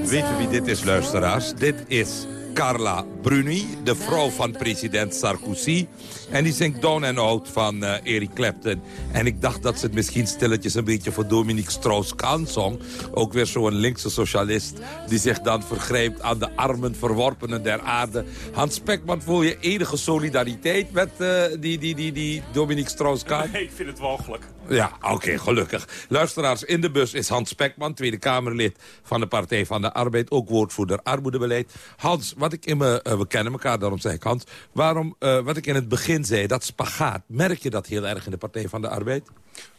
Speaker 19: Weet u wie dit is, luisteraars? Dit is Carla Bruni, de vrouw van president Sarkozy. En die zingt Down and Out van eh, Eric Clapton. En ik dacht dat ze het misschien stilletjes een beetje voor Dominique Strauss-Kahn zong. Ook weer zo'n linkse socialist die zich dan vergrijpt aan de armen verworpenen der aarde. Hans Spekman, voel je enige solidariteit met eh, die, die, die, die Dominique Strauss-Kahn?
Speaker 22: Nee, ik vind het walgelijk.
Speaker 19: Ja, oké, gelukkig. Luisteraars, in de bus is Hans Spekman, Tweede Kamerlid van de Partij van de Arbeid, ook woordvoerder armoedebeleid. Hans, wat ik in me, eh, we kennen elkaar, daarom zeg ik Hans, waarom, eh, wat ik in het begin zei, dat spagaat, merk je dat heel erg in de Partij van de Arbeid?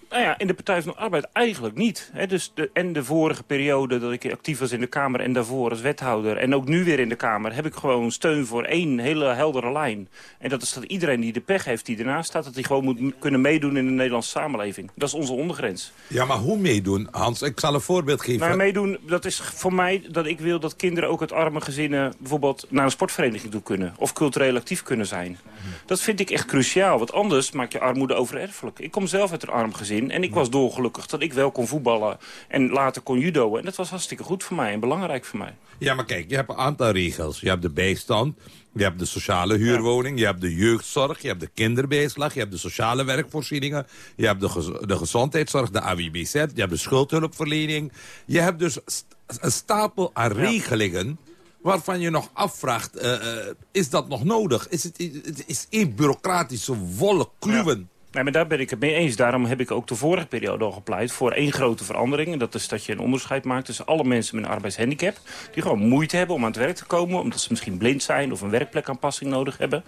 Speaker 22: Nou ja, in de Partij van de Arbeid eigenlijk niet. Hè. Dus de, en de vorige periode dat ik actief was in de Kamer en daarvoor als wethouder... en ook nu weer in de Kamer, heb ik gewoon steun voor één hele heldere lijn. En dat is dat iedereen die de pech heeft die ernaast staat... dat hij gewoon moet kunnen meedoen in de Nederlandse samenleving. Dat is onze ondergrens.
Speaker 19: Ja, maar hoe meedoen, Hans? Ik zal een voorbeeld geven.
Speaker 22: Maar meedoen, dat is voor mij dat ik wil dat kinderen ook uit arme gezinnen... bijvoorbeeld naar een sportvereniging toe kunnen. Of cultureel actief kunnen zijn. Dat vind ik echt cruciaal. Want anders maak je armoede overerfelijk. Ik kom zelf uit een arm gezin. En ik was dolgelukkig dat ik wel kon voetballen. En later kon judoën. En dat was hartstikke goed voor mij en belangrijk voor mij.
Speaker 19: Ja, maar kijk, je hebt een aantal regels. Je hebt de bijstand, je hebt de sociale huurwoning... je hebt de jeugdzorg, je hebt de kinderbijslag... je hebt de sociale werkvoorzieningen... je hebt de, gez- de gezondheidszorg, de AWBZ... je hebt de schuldhulpverlening. Je hebt dus st- een stapel aan regelingen... waarvan je nog afvraagt, eh, eh, is dat nog nodig? Is het, het is één bureaucratische wolle kluwen...
Speaker 22: Nee, maar daar ben ik het mee eens. Daarom heb ik ook de vorige periode al gepleit voor één grote verandering. En dat is dat je een onderscheid maakt tussen alle mensen met een arbeidshandicap... die gewoon moeite hebben om aan het werk te komen... omdat ze misschien blind zijn of een werkplekaanpassing nodig hebben.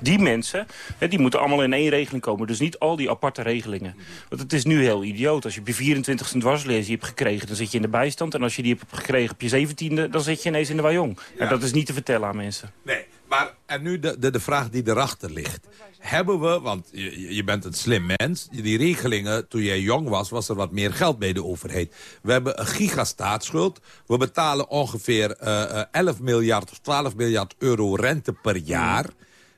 Speaker 22: Die mensen, hè, die moeten allemaal in één regeling komen. Dus niet al die aparte regelingen. Want het is nu heel idioot. Als je op je 24e een dwarslees hebt gekregen... dan zit je in de bijstand. En als je die hebt gekregen op je 17e... dan zit je ineens in de wajong. En dat is niet te vertellen aan mensen.
Speaker 19: Nee, maar en nu de, de, de vraag die erachter ligt. Hebben we, want je, je bent een slim mens... die regelingen, toen jij jong was, was er wat meer geld bij de overheid. We hebben een gigastaatsschuld. We betalen ongeveer eh, eh, 11 miljard of 12 miljard euro rente per jaar.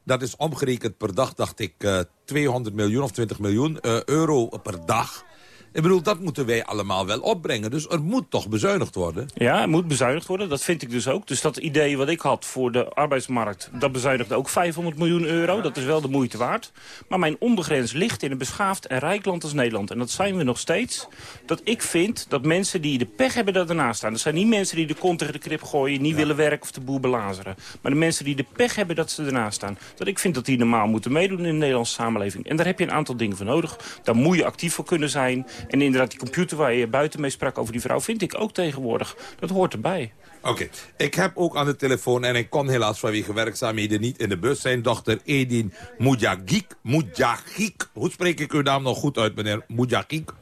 Speaker 19: Dat is omgerekend per dag, dacht ik, eh 200 miljoen of 20 miljoen eh, euro per dag. Ik bedoel, dat moeten wij allemaal wel opbrengen. Dus er moet toch bezuinigd worden?
Speaker 22: Ja, het moet bezuinigd worden. Dat vind ik dus ook. Dus dat idee wat ik had voor de arbeidsmarkt... dat bezuinigde ook 500 miljoen euro. Dat is wel de moeite waard. Maar mijn ondergrens ligt in een beschaafd en rijk land als Nederland. En dat zijn we nog steeds. Dat ik vind dat mensen die de pech hebben dat ernaast staan... dat zijn niet mensen die de kont tegen de krip gooien... niet willen werken of de boel belazeren. Maar de mensen die de pech hebben dat ze ernaast staan... dat ik vind dat die normaal moeten meedoen in de Nederlandse samenleving. En daar heb je een aantal dingen voor nodig. Daar moet je actief voor kunnen zijn. En inderdaad, die computer waar je buiten mee sprak over die vrouw... vind ik ook tegenwoordig. Dat hoort erbij.
Speaker 19: Oké, ik heb ook aan de telefoon, en ik kon helaas vanwege werkzaamheden niet in de bus zijn... dochter Edin Mujagik. Mujagik. Hoe spreek ik uw naam nog goed uit, meneer Mujagik?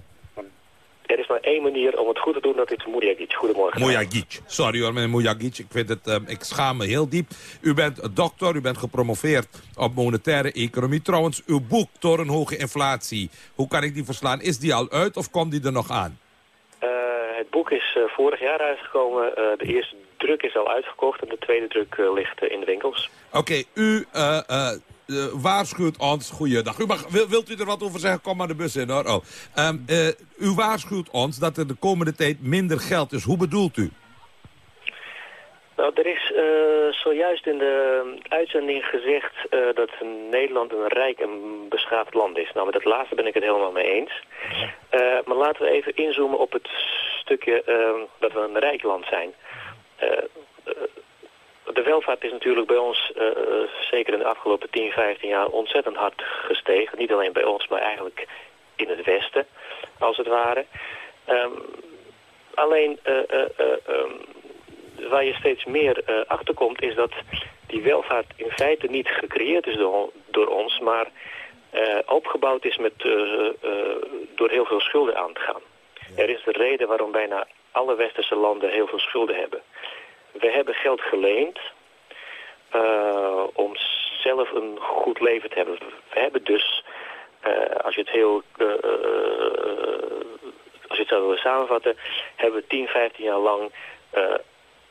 Speaker 23: Één
Speaker 24: manier om het goed te doen, dat is Mujagic. Goedemorgen.
Speaker 19: Mujagic. Sorry hoor, meneer Mujagic. Ik, vind het, eh, ik schaam me heel diep. U bent dokter, u bent gepromoveerd op monetaire economie. Trouwens, uw boek Torenhoge Inflatie, hoe kan ik die verslaan? Is die al uit of komt die er nog aan?
Speaker 24: Eh, het boek is eh, vorig jaar uitgekomen. De eerste druk is al uitgekocht en de tweede druk ligt in de winkels.
Speaker 19: Oké, u eh, waarschuwt ons... Goeiedag. U mag, wil, wilt u er wat over zeggen? Kom maar de bus in, hoor. Oh. Ehm, eh, u waarschuwt ons dat er de komende tijd minder geld is. Hoe bedoelt u?
Speaker 24: Nou, er is eh, zojuist in de uitzending gezegd dat Nederland een rijk en beschaafd land is. Nou, met dat laatste ben ik het helemaal mee eens. Maar laten we even inzoomen op het stukje dat we een rijk land zijn. De welvaart is natuurlijk bij ons, eh, eh, zeker in de afgelopen 10, 15 jaar, ontzettend hard gestegen. Niet alleen bij ons, maar eigenlijk in het Westen, als het ware. Ehm, alleen eh, eh, eh, ehm, waar je steeds meer eh, achterkomt is dat die welvaart in feite niet gecreëerd is door, door ons, maar opgebouwd is met, door heel veel schulden aan te gaan. Er is de reden waarom bijna alle westerse landen heel veel schulden hebben. We hebben geld geleend eh, om zelf een goed leven te hebben. We hebben dus, eh, als je het heel eh, als je het zou willen samenvatten, hebben we 10, 15 jaar lang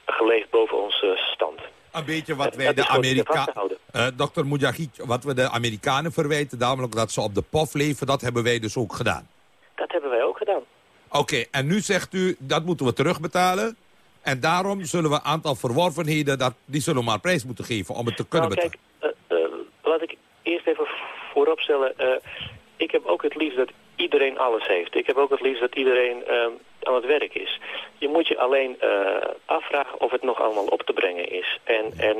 Speaker 24: geleefd boven onze stand.
Speaker 19: Een beetje wat wij de Amerikanen...
Speaker 24: vasthouden.
Speaker 19: Dr. Mujahid, wat we de Amerikanen verwijten, namelijk dat ze op de pof leven, dat hebben wij dus ook gedaan.
Speaker 24: Dat hebben wij ook gedaan.
Speaker 19: Oké, en nu zegt u, dat moeten we terugbetalen. En daarom zullen we een aantal verworvenheden, dat, die zullen we maar prijs moeten geven om het te kunnen
Speaker 24: Nou,
Speaker 19: betalen.
Speaker 24: kijk, eh, eh, laat ik eerst even vooropstellen. eh ik heb ook het liefst dat iedereen alles heeft. Ik heb ook het liefst dat iedereen aan het werk is. Je moet je alleen afvragen of het nog allemaal op te brengen is. En, en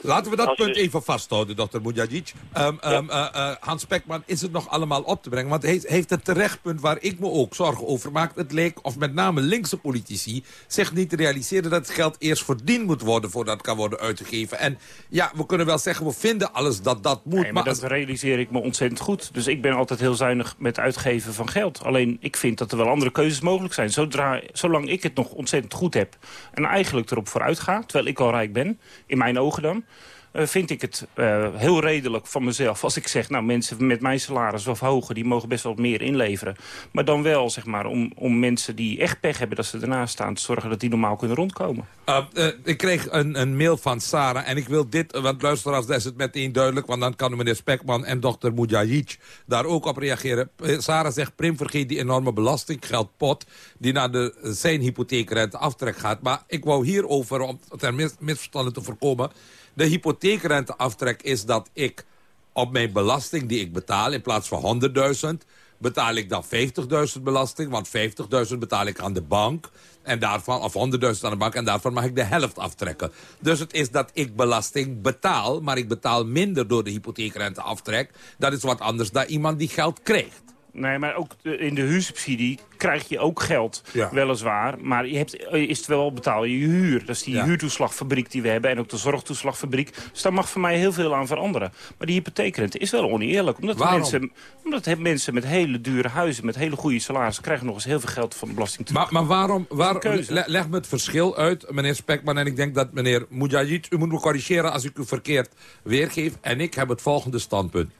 Speaker 19: Laten we dat punt
Speaker 24: dus-
Speaker 19: even vasthouden, dokter Mujahid. Ehm, ehm, eh, eh, Hans Pekman, is het nog allemaal op te brengen? Want hij heeft het terechtpunt waar ik me ook zorgen over maak. Het leek, of met name linkse politici, zich niet realiseren dat het geld eerst verdiend moet worden voordat het kan worden uitgegeven. En ja, we kunnen wel zeggen, we vinden alles dat dat moet.
Speaker 22: Nee, maar dat
Speaker 19: als-
Speaker 22: realiseer ik me ontzettend goed. Dus ik ben altijd heel zuinig met uitgeven van geld. Alleen ik vind dat er wel andere keuzes mogelijk zijn. Zodra, zolang ik het nog ontzettend goed heb en eigenlijk erop vooruit ga... terwijl ik al rijk ben, in mijn ogen dan... eh, vind ik het eh, heel redelijk van mezelf als ik zeg... nou, mensen met mijn salaris of hoger, die mogen best wel wat meer inleveren. Maar dan wel, zeg maar, om, om mensen die echt pech hebben... dat ze ernaast staan, te zorgen dat die normaal kunnen rondkomen.
Speaker 19: Uh, uh, ik kreeg een, een mail van Sarah en ik wil dit, want luisteraars, dat is het meteen duidelijk, want dan kan meneer Spekman en dokter Mujahid daar ook op reageren. Sarah zegt, Prim, vergeet die enorme belastinggeldpot die naar de, zijn hypotheekrente aftrek gaat. Maar ik wou hierover, om ter mis, misverstanden te voorkomen, de hypotheekrenteaftrek is dat ik op mijn belasting die ik betaal, in plaats van 100.000 betaal ik dan 50.000 belasting. Want 50.000 betaal ik aan de bank. En daarvan, of 100.000 aan de bank. En daarvan mag ik de helft aftrekken. Dus het is dat ik belasting betaal. Maar ik betaal minder door de hypotheekrenteaftrek. Dat is wat anders dan iemand die geld krijgt.
Speaker 22: Nee, maar ook de- in de huursubsidie krijg je ook geld,
Speaker 19: Ja.
Speaker 22: weliswaar. Maar je hebt, is het wel betaal je je huur. Dat is die
Speaker 19: Ja.
Speaker 22: huurtoeslagfabriek die we hebben en ook de zorgtoeslagfabriek. Dus daar mag voor mij heel veel aan veranderen. Maar die hypotheekrente is wel oneerlijk. Omdat,
Speaker 19: Waarom?
Speaker 22: mensen, omdat mensen met hele dure huizen, met hele goede salarissen... krijgen nog eens heel veel geld van de belasting terug.
Speaker 19: Maar, maar waarom, waar, le- leg me het verschil uit, meneer Spekman. En ik denk dat meneer Mujahid, u moet me corrigeren als ik u verkeerd weergeef. En ik heb het volgende standpunt.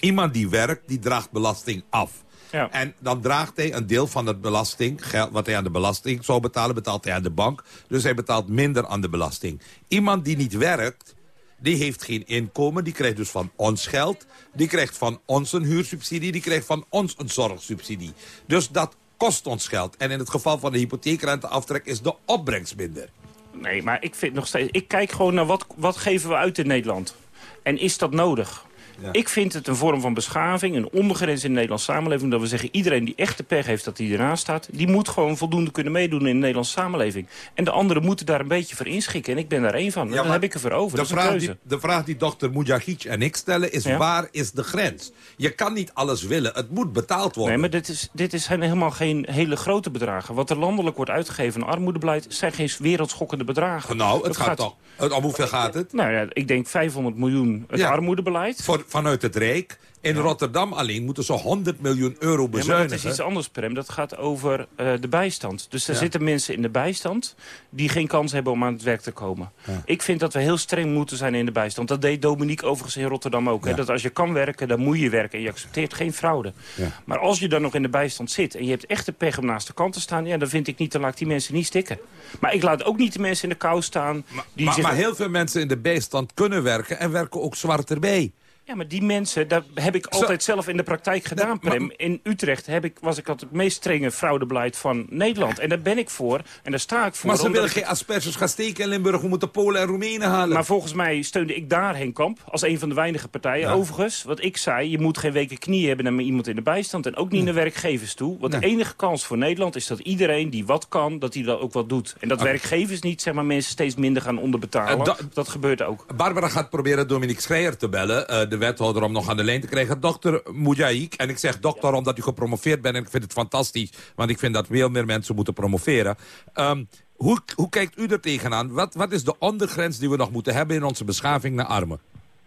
Speaker 19: Iemand die werkt, die draagt belasting af.
Speaker 22: Ja.
Speaker 19: En dan draagt hij een deel van het belasting, wat hij aan de belasting zou betalen, betaalt hij aan de bank. Dus hij betaalt minder aan de belasting. Iemand die niet werkt, die heeft geen inkomen, die krijgt dus van ons geld. Die krijgt van ons een huursubsidie, die krijgt van ons een zorgsubsidie. Dus dat kost ons geld. En in het geval van de hypotheekrenteaftrek is de opbrengst minder.
Speaker 22: Nee, maar ik vind nog steeds... Ik kijk gewoon naar wat, wat geven we uit in Nederland. En is dat nodig?
Speaker 19: Ja.
Speaker 22: Ik vind het een vorm van beschaving, een ondergrens in de Nederlandse samenleving... dat we zeggen, iedereen die echt de pech heeft dat hij ernaast staat... die moet gewoon voldoende kunnen meedoen in de Nederlandse samenleving. En de anderen moeten daar een beetje voor inschikken. En ik ben daar één van.
Speaker 19: Ja, maar
Speaker 22: heb ik er voor over.
Speaker 19: De
Speaker 22: Dat
Speaker 19: vraag, die, de vraag die dokter Mujahid en ik stellen is...
Speaker 22: Ja.
Speaker 19: waar is de grens? Je kan niet alles willen. Het moet betaald worden.
Speaker 22: Nee, maar dit, is, dit is zijn helemaal geen hele grote bedragen. Wat er landelijk wordt uitgegeven aan armoedebeleid... zijn geen wereldschokkende bedragen.
Speaker 19: Nou, het gaat, toch... Om hoeveel gaat het?
Speaker 22: Nou ja, ik denk 500 miljoen het
Speaker 19: Ja.
Speaker 22: armoedebeleid.
Speaker 19: Voor, vanuit het Rijk. In Rotterdam alleen moeten ze 100 miljoen euro
Speaker 22: Ja, maar
Speaker 19: bezuinigen.
Speaker 22: dat is iets anders, Prem. Dat gaat over eh, de bijstand. Dus er
Speaker 19: Ja.
Speaker 22: zitten mensen in de bijstand die geen kans hebben om aan het werk te komen. Ik vind dat we heel streng moeten zijn in de bijstand. Dat deed Dominique overigens in Rotterdam ook. Hè?
Speaker 19: Ja.
Speaker 22: Dat als je kan werken, dan moet je werken. En je accepteert geen fraude.
Speaker 19: Ja.
Speaker 22: Maar als je dan nog in de bijstand zit en je hebt echt de pech om naast de kant te staan... Ja, dan vind ik niet, dan laat ik die mensen niet stikken. Maar ik laat ook niet de mensen in de kou staan. Die
Speaker 19: Maar,
Speaker 22: zich-
Speaker 19: maar heel veel mensen in de bijstand kunnen werken en werken ook zwart erbij.
Speaker 22: Ja, maar die mensen, dat heb ik altijd zelf in de praktijk gedaan, Prem. In Utrecht heb ik, was ik het meest strenge fraudebeleid van Nederland. En daar ben ik voor en daar sta ik voor.
Speaker 19: Maar ze willen
Speaker 22: ik-
Speaker 19: geen asperges gaan steken in Limburg. We moeten Polen en Roemenen halen.
Speaker 22: Maar volgens mij steunde ik daar Henk Kamp, als een van de weinige partijen.
Speaker 19: Ja.
Speaker 22: Overigens, wat ik zei, je moet geen weken knieën hebben naar iemand in de bijstand... en ook niet naar werkgevers toe. Want de enige kans voor Nederland is dat iedereen die wat kan, dat hij dat ook wat doet. En dat werkgevers niet, zeg maar, mensen steeds minder gaan onderbetalen.
Speaker 19: Eh, da-
Speaker 22: dat gebeurt ook.
Speaker 19: Barbara gaat proberen Dominique Schreier te bellen, eh, de wethouder, om nog aan de lijn te krijgen. Dokter Moujaik, en ik zeg dokter omdat u gepromoveerd bent en ik vind het fantastisch, want ik vind dat veel meer mensen moeten promoveren. Ehm, hoe, hoe kijkt u er tegenaan? Wat, wat is de ondergrens die we nog moeten hebben in onze beschaving naar armen?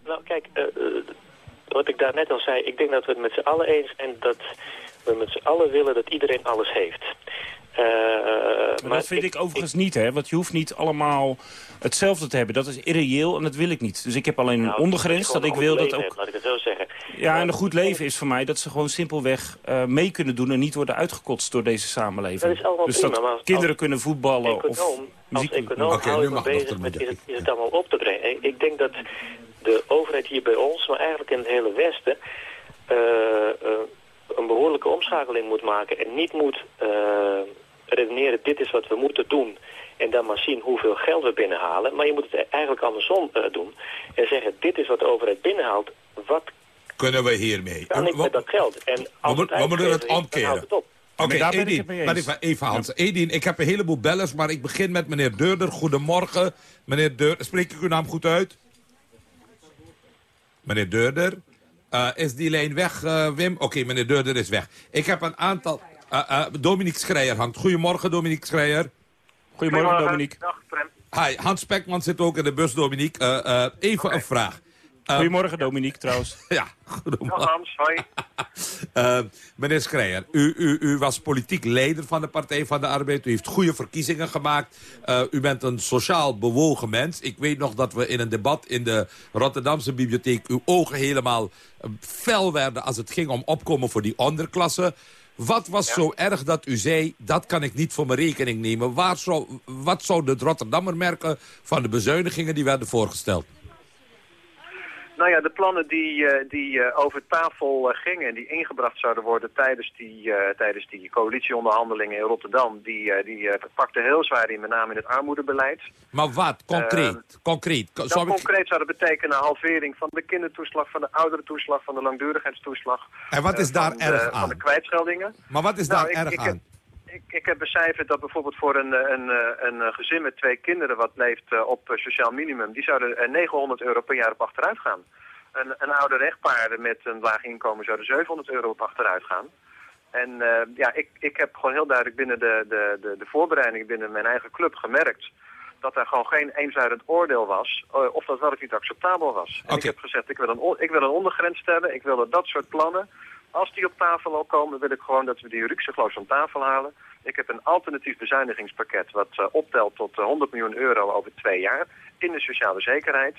Speaker 24: Nou, kijk, eh, eh, wat ik daar net al zei, ik denk dat we het met z'n allen eens zijn dat we met z'n allen willen dat iedereen alles heeft. Eh,
Speaker 22: Maar dat vind ik, overigens niet, hè? Want je hoeft niet allemaal hetzelfde te hebben. Dat is irreëel en dat wil ik niet. Dus ik heb alleen een
Speaker 24: nou,
Speaker 22: ondergrens dat ik wil dat ook...
Speaker 24: laat ik het zo zeggen.
Speaker 22: Ja, en een goed leven is voor mij dat ze gewoon simpelweg eh, mee kunnen doen... en niet worden uitgekotst door deze samenleving.
Speaker 24: Dat is allemaal
Speaker 22: dus
Speaker 24: prima,
Speaker 22: dat
Speaker 24: maar als-
Speaker 22: kinderen
Speaker 24: als
Speaker 22: kunnen voetballen of
Speaker 24: Econoom, als
Speaker 22: muziek
Speaker 24: econoom hou ik me bezig met is het, is het allemaal op te brengen. Ik- Ik denk dat de overheid hier bij ons, maar eigenlijk in het hele Westen... eh, eh, een behoorlijke omschakeling moet maken en niet moet eh, redeneren... dit is wat we moeten doen en dan maar zien hoeveel geld we binnenhalen. Maar je moet het eigenlijk andersom eh, doen en zeggen... dit is wat de overheid binnenhaalt, wat
Speaker 19: Kunnen we hiermee?
Speaker 24: kan ik met dat geld? En als
Speaker 19: we, moeten het omkeren. Oké,
Speaker 22: daar ben ik
Speaker 19: Edien, maar even, even Hans. Edien, ik heb een heleboel bellers, maar ik begin met meneer Deurder. Goedemorgen, meneer Deurder. Spreek ik uw naam goed uit? Meneer Deurder. Eh, is die lijn weg, eh, Wim? Oké, meneer Deurder is weg. Ik heb een aantal... eh Dominique Schreier hangt. Goedemorgen, Dominique Schreier.
Speaker 22: Goedemorgen, Dominique.
Speaker 25: Dag, Prem.
Speaker 19: Hi, Hans Spekman zit ook in de bus, Dominique. Eh, eh, even een vraag.
Speaker 22: Goedemorgen, Dominique, trouwens.
Speaker 19: Ja, goedemorgen.
Speaker 25: Dag Hans, hoi.
Speaker 19: Meneer Schreier, u, u, u was politiek leider van de Partij van de Arbeid. U heeft goede verkiezingen gemaakt. Eh, u bent een sociaal bewogen mens. Ik weet nog dat we in een debat in de Rotterdamse bibliotheek... uw ogen helemaal fel werden als het ging om opkomen voor die onderklasse. Wat was zo erg dat u zei, dat kan ik niet voor mijn rekening nemen? Waar zou, wat zou de Rotterdammer merken van de bezuinigingen die werden voorgesteld?
Speaker 25: Nou ja, de plannen die, eh, die eh, over tafel eh, gingen en die ingebracht zouden worden tijdens die, tijdens die coalitieonderhandelingen in Rotterdam, die, die pakten heel zwaar in, met name in het armoedebeleid.
Speaker 19: Maar wat, concreet? concreet. Zou ik-
Speaker 25: concreet zou dat betekenen een halvering van de kindertoeslag, van de ouderentoeslag, van de langdurigheidstoeslag.
Speaker 19: En wat is daar
Speaker 25: van de-
Speaker 19: erg
Speaker 25: Van
Speaker 19: aan?
Speaker 25: de kwijtscheldingen.
Speaker 19: Maar wat is
Speaker 25: Nou,
Speaker 19: daar
Speaker 25: ik-
Speaker 19: erg
Speaker 25: ik
Speaker 19: aan?
Speaker 25: Ik, ik heb becijferd dat bijvoorbeeld voor een, eh, een, eh, een eh, gezin met twee kinderen wat leeft op sociaal minimum, die zouden er 900 euro per jaar op achteruit gaan. Een, een ouder echtpaar met een laag inkomen zou er 700 euro op achteruit gaan. En ja, ik, ik heb gewoon heel duidelijk binnen de, de, de, de voorbereiding binnen mijn eigen club gemerkt dat er gewoon geen eensluidend oordeel was of dat wel of niet acceptabel was. En ik heb gezegd, ik wil, een, ik wil een ondergrens stellen, ik wil dat dat soort plannen, als die op tafel al komen, wil ik gewoon dat we die ruksigloos van tafel halen. Ik heb een alternatief bezuinigingspakket wat eh, optelt tot eh, 100 miljoen euro over twee jaar in de sociale zekerheid.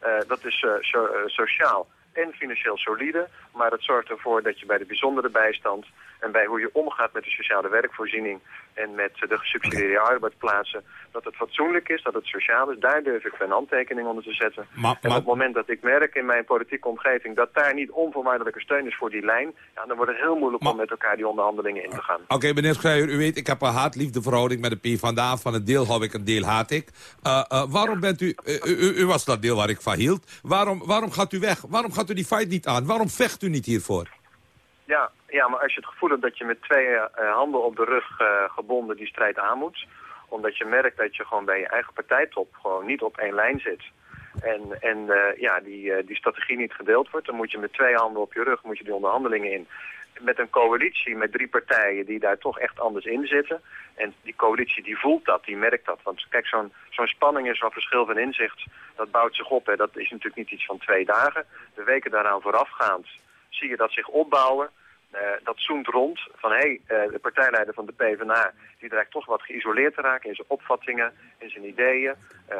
Speaker 25: Eh, dat is eh, so- eh, sociaal en financieel solide, maar het zorgt ervoor dat je bij de bijzondere bijstand en bij hoe je omgaat met de sociale werkvoorziening en met de gesubsidieerde arbeidsplaatsen, dat het fatsoenlijk is, dat het sociaal is. Daar durf ik een handtekening onder te zetten.
Speaker 19: Maar-
Speaker 25: en op het moment dat ik merk in mijn politieke omgeving dat daar niet onvoorwaardelijke steun is voor die lijn, ja, dan wordt het heel moeilijk om met elkaar die onderhandelingen in te gaan.
Speaker 19: Oké, meneer Schreier, u weet, ik heb een haat-liefde verhouding met de PvdA. Van een deel hou ik, een deel haat ik. Eh, eh, waarom bent u, eh, u, u, u was dat deel waar ik van hield. Waarom, waarom gaat u weg? Waarom gaat u die fight niet aan? Waarom vecht u niet hiervoor?
Speaker 25: Ja, ja, maar als je het gevoel hebt dat je met twee eh, handen op de rug eh, gebonden die strijd aan moet, omdat je merkt dat je gewoon bij je eigen partijtop gewoon niet op één lijn zit. en, en eh, ja, die, eh, die strategie niet gedeeld wordt, dan moet je met twee handen op je rug moet je die onderhandelingen in. Met een coalitie met drie partijen die daar toch echt anders in zitten. En die coalitie die voelt dat, die merkt dat. Want kijk, zo'n zo'n spanning is zo'n verschil van inzicht, dat bouwt zich op. Hè. Dat is natuurlijk niet iets van twee dagen. De weken daaraan voorafgaand zie je dat zich opbouwen. Eh, dat zoemt rond van hé, hey, eh, de partijleider van de PvdA die dreigt toch wat geïsoleerd te raken in zijn opvattingen, in zijn ideeën. eh,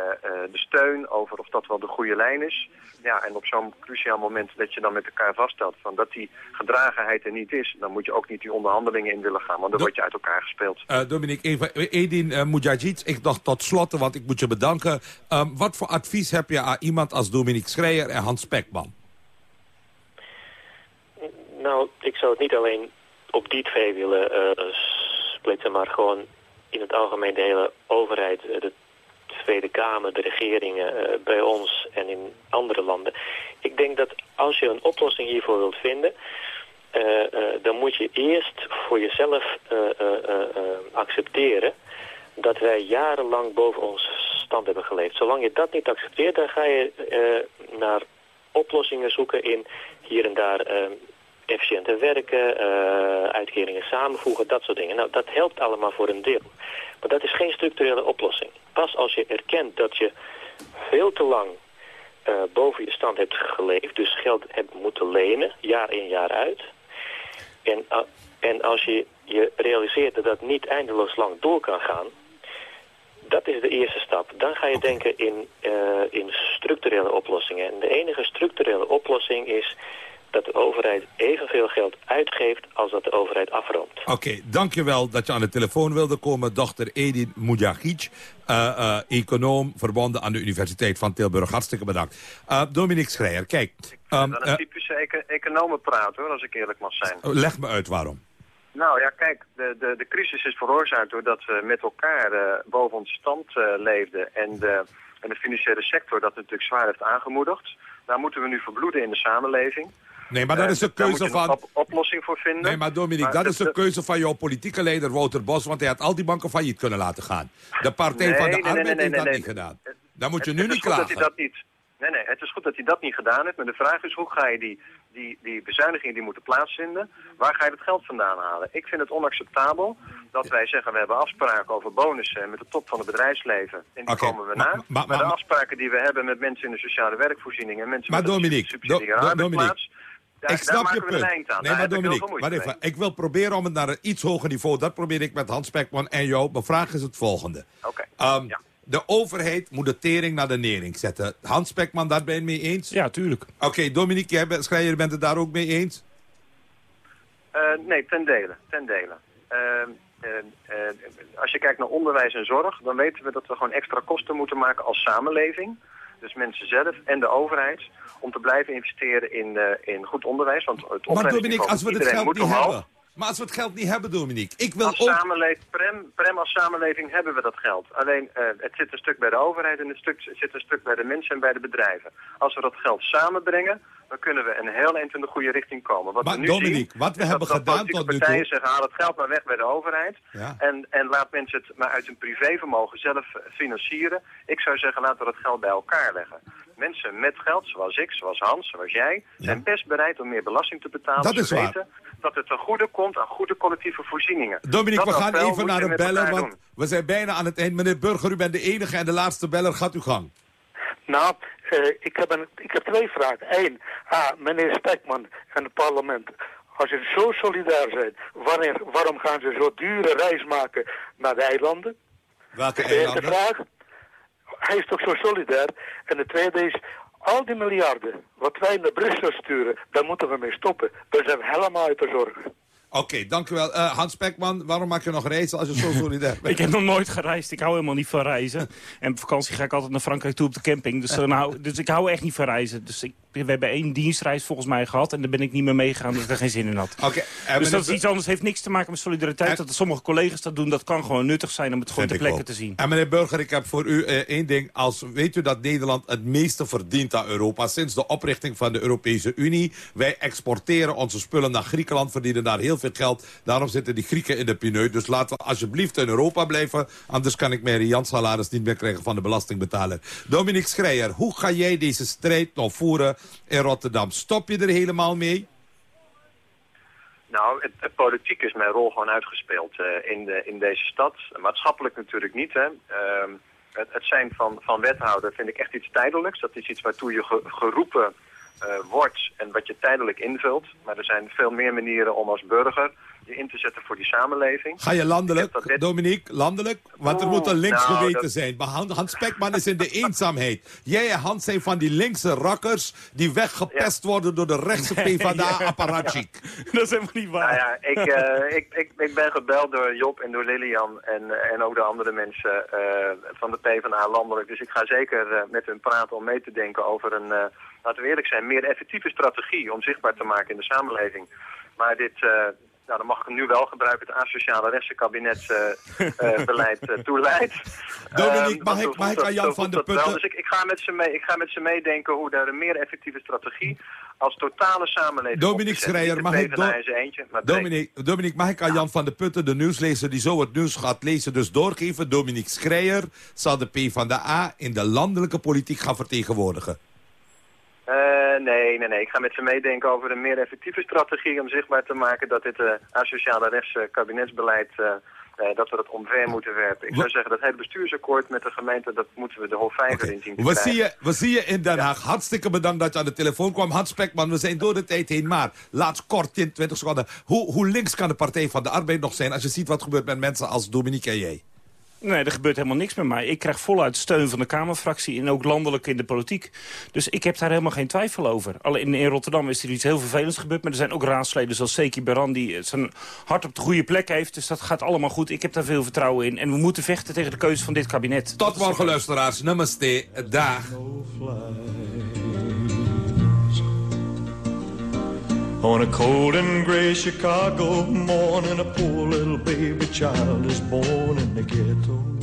Speaker 25: de steun over of dat wel de goede lijn is. Ja, en op zo'n cruciaal moment dat je dan met elkaar vaststelt van dat die gedragenheid er niet is, dan moet je ook niet die onderhandelingen in willen gaan, want dan word je uit elkaar gespeeld.
Speaker 19: Dominique, even, Edin Mujahid, ik dacht tot slot, want ik moet je bedanken. Ehm, wat voor advies heb je aan iemand als Dominique Schreier en Hans Spekman?
Speaker 24: Nou, ik zou het niet alleen op die twee willen eh, splitsen, maar gewoon in het algemeen de hele overheid, eh, de Tweede Kamer, de regeringen eh, bij ons en in andere landen. Ik denk dat als je een oplossing hiervoor wilt vinden, dan moet je eerst voor jezelf accepteren dat wij jarenlang boven onze stand hebben geleefd. Zolang je dat niet accepteert, dan ga je naar oplossingen zoeken in hier en daar efficiënter werken, eh, uitkeringen samenvoegen, dat soort dingen. Nou, dat helpt allemaal voor een deel. Maar dat is geen structurele oplossing. Pas als je erkent dat je veel te lang eh, boven je stand hebt geleefd, dus geld hebt moeten lenen, jaar in jaar uit. En, a- en als je je realiseert dat dat niet eindeloos lang door kan gaan, dat is de eerste stap. Dan ga je denken in, eh, in structurele oplossingen. En de enige structurele oplossing is dat de overheid evenveel geld uitgeeft als dat de overheid afroomt.
Speaker 19: Oké, dankjewel dat je aan de telefoon wilde komen. Dochter Edin Mujagic, eh, eh, econoom verbonden aan de Universiteit van Tilburg. Hartstikke bedankt. Eh, Dominique Schreier, kijk. ehm,
Speaker 25: Dan
Speaker 19: eh,
Speaker 25: een typische eco economen praten hoor, als ik eerlijk mag zijn.
Speaker 19: leg me uit waarom.
Speaker 25: Nou ja, kijk, de, de, de crisis is veroorzaakt doordat we met elkaar eh, boven onze stand eh, leefden. En de, en de financiële sector dat natuurlijk zwaar heeft aangemoedigd. Daar moeten we nu verbloeden in de samenleving.
Speaker 19: Nee, maar dat
Speaker 25: Eh,
Speaker 19: is de
Speaker 25: daar moet
Speaker 19: keuze
Speaker 25: je
Speaker 19: van...
Speaker 25: op- oplossing voor vinden.
Speaker 19: Nee, maar Dominique,
Speaker 25: Maar
Speaker 19: dat
Speaker 25: de-
Speaker 19: is de
Speaker 25: de-
Speaker 19: keuze van jouw politieke leider Wouter Bos... want hij had al die banken failliet kunnen laten gaan. De Partij
Speaker 25: Nee,
Speaker 19: van de
Speaker 25: nee,
Speaker 19: Arbeid
Speaker 25: nee,
Speaker 19: heeft dat niet gedaan. Dan moet je
Speaker 25: Het-
Speaker 19: nu
Speaker 25: het
Speaker 19: niet
Speaker 25: is goed dat
Speaker 19: klagen.
Speaker 25: hij dat niet. Nee, nee, het is goed dat hij dat niet gedaan heeft. Maar de vraag is, hoe ga je die, die, die bezuinigingen die moeten plaatsvinden, waar ga je het geld vandaan halen? Ik vind het onacceptabel dat wij zeggen, we hebben afspraken over bonussen met de top van het bedrijfsleven. En die komen we na.
Speaker 19: maar-
Speaker 25: Maar,
Speaker 19: maar-
Speaker 25: de afspraken die we hebben met mensen in de sociale werkvoorziening en mensen
Speaker 19: Maar
Speaker 25: met
Speaker 19: Dominique,
Speaker 25: subsidiaire
Speaker 19: Do- Do-
Speaker 25: arbeidsplaats, daar,
Speaker 19: ik snap je punt.
Speaker 25: een eind aan.
Speaker 19: Nee,
Speaker 25: daar
Speaker 19: maar Dominique, maar even, ik wil proberen om het naar een iets hoger niveau... dat probeer ik met Hans Spekman en jou. Mijn vraag is het volgende.
Speaker 25: Oké.
Speaker 19: Ehm, De overheid moet de tering naar de nering zetten. Hans Spekman, daar ben je het mee eens?
Speaker 22: Ja, tuurlijk.
Speaker 19: Oké, Dominique, jij bent, Schreier, bent het daar ook mee eens?
Speaker 25: Eh, nee, ten dele. Ten dele. Ehm, eh, eh, als je kijkt naar onderwijs en zorg, dan weten we dat we gewoon extra kosten moeten maken als samenleving. Dus mensen zelf en de overheid. Om te blijven investeren in, eh, in goed onderwijs. Want het
Speaker 19: Maar Dominique, als we het geld
Speaker 25: moet
Speaker 19: niet
Speaker 25: omhoog.
Speaker 19: hebben... Maar als we het geld niet hebben, Dominique... Ik wil
Speaker 25: Als
Speaker 19: ook...
Speaker 25: samenleving, prem, prem als samenleving hebben we dat geld. Alleen eh, het zit een stuk bij de overheid en het, stuk, het zit een stuk bij de mensen en bij de bedrijven. Als we dat geld samenbrengen, dan kunnen we een heel eind in de goede richting komen. Wat
Speaker 19: Maar
Speaker 25: we nu
Speaker 19: Dominique,
Speaker 25: zien,
Speaker 19: wat we hebben
Speaker 25: dat,
Speaker 19: gedaan tot nu
Speaker 25: partijen
Speaker 19: toe-
Speaker 25: zeggen, haal het geld maar weg bij de overheid.
Speaker 19: Ja.
Speaker 25: En, en laat mensen het maar uit hun privévermogen zelf eh, financieren. Ik zou zeggen, laten we dat geld bij elkaar leggen. Mensen met geld, zoals ik, zoals Hans, zoals jij, zijn best bereid om meer belasting te betalen.
Speaker 19: Dat is
Speaker 25: ze
Speaker 19: waar.
Speaker 25: weten dat het ten goede komt aan goede collectieve voorzieningen.
Speaker 19: Dominique,
Speaker 25: Dat
Speaker 19: we gaan even naar
Speaker 25: met
Speaker 19: beller, want
Speaker 25: doen.
Speaker 19: we zijn bijna aan het eind. Meneer Burger, u bent de enige en de laatste beller. Gaat uw gang.
Speaker 26: Nou, eh, ik, heb een, ik heb twee vragen. Eén, ah, meneer Stekman en het parlement. Als ze zo solidair zijn, wanneer, waarom gaan ze zo dure reis maken naar de eilanden?
Speaker 19: Welke
Speaker 26: De eerste
Speaker 19: eilanden?
Speaker 26: vraag. Hij is toch zo solidair? En de tweede is, al die miljarden wat wij naar Brussel sturen, daar moeten we mee stoppen. Daar zijn we helemaal uit te zorgen.
Speaker 19: Oké, dank u wel. Eh, Hans Spekman, waarom maak je nog reizen als je zo solidair bent?
Speaker 22: Ik heb nog nooit gereisd. Ik hou helemaal niet van reizen. En op vakantie ga ik altijd naar Frankrijk toe op de camping. Dus, eh, nou, dus ik hou echt niet van reizen. Dus ik, we hebben één dienstreis volgens mij gehad. En daar ben ik niet meer meegegaan omdat ik er geen zin in had.
Speaker 19: Oké, en
Speaker 22: dus dat is iets anders. heeft niks te maken met solidariteit. Dat sommige collega's dat doen, dat kan gewoon nuttig zijn om het gewoon ter plekke te zien.
Speaker 19: En meneer Burger, ik heb voor u eh, één ding. Als, weet u dat Nederland het meeste verdient aan Europa sinds de oprichting van de Europese Unie? Wij exporteren onze spullen naar Griekenland, verdienen daar heel veel geld. Daarom zitten die Grieken in de pineut. Dus laten we alsjeblieft in Europa blijven. Anders kan ik mijn salaris niet meer krijgen van de belastingbetaler. Dominique Schreier, hoe ga jij deze strijd nog voeren in Rotterdam? Stop je er helemaal mee?
Speaker 25: Nou, het, het politiek is mijn rol gewoon uitgespeeld eh, in, de, in deze stad. Maatschappelijk natuurlijk niet. Hè. Ehm, het, het zijn van, van wethouder vind ik echt iets tijdelijks. Dat is iets waartoe je ge- geroepen wordt en wat je tijdelijk invult. Maar er zijn veel meer manieren om als burger je in te zetten voor die samenleving.
Speaker 19: Ga je landelijk, Dominique, landelijk? Want er
Speaker 25: Oeh,
Speaker 19: moet een links
Speaker 25: nou,
Speaker 19: geweten
Speaker 25: dat-
Speaker 19: zijn. Maar Han- Hans Spekman is in de eenzaamheid. Jij en Hans zijn van die linkse rakkers... die weggepest worden door de rechtse PvdA-apparatchik.
Speaker 22: Dat is helemaal niet waar.
Speaker 25: Nou ja, ik, eh, ik, ik, ik ben gebeld door Job en door Lilian en, eh, en ook de andere mensen eh, van de PvdA landelijk. Dus ik ga zeker eh, met hun praten om mee te denken over een, eh, laten we eerlijk zijn, meer effectieve strategie om zichtbaar te maken in de samenleving. Maar dit, eh, nou dan mag ik hem nu wel gebruiken, het asociale rechtenkabinetsbeleid uh, toeleidt.
Speaker 19: Dominique,
Speaker 25: Eh,
Speaker 19: mag ik- mag ik aan Jan van der. Putten-
Speaker 25: Dus ik, ik, ga met ze mee, ik ga met ze meedenken hoe daar een meer effectieve strategie als totale samenleving
Speaker 19: Dominique. Schreier, mag
Speaker 25: de
Speaker 19: ik... Do-
Speaker 25: eentje.
Speaker 19: Dominique, Dominique, mag ik aan Jan van der Putten, de nieuwslezer... die zo het nieuws gaat lezen, dus doorgeven? Dominique Schreier zal de PvdA in de landelijke politiek gaan vertegenwoordigen.
Speaker 25: Eh, nee, nee, nee. Ik ga met ze meedenken over een meer effectieve strategie om zichtbaar te maken dat dit uh, asociale rechtse kabinetsbeleid, uh, uh, dat we dat omver moeten werpen. Ik zou zeggen, dat hele bestuursakkoord met de gemeente, dat moeten we de hoofdvijver okay. in zien te
Speaker 19: we zie, je, we zien je in Den Haag. Ja. Hartstikke bedankt dat je aan de telefoon kwam. Hans Spekman, we zijn door de tijd heen. Maar, laatst kort in 20 seconden. Hoe, hoe links kan de Partij van de Arbeid nog zijn als je ziet wat gebeurt met mensen als Dominique en jij?
Speaker 22: Nee, er gebeurt helemaal niks met mij. Ik krijg voluit steun van de Kamerfractie en ook landelijk in de politiek. Dus ik heb daar helemaal geen twijfel over. Alleen in Rotterdam is er iets heel vervelends gebeurd. Maar er zijn ook raadsleden zoals Seki Beran die zijn hart op de goede plek heeft. Dus dat gaat allemaal goed. Ik heb daar veel vertrouwen in. En we moeten vechten tegen de keuze van dit kabinet.
Speaker 19: Tot morgen luisteraars. Namaste. Dag.
Speaker 27: On a cold and gray Chicago morning, a poor little baby child is born in the ghetto.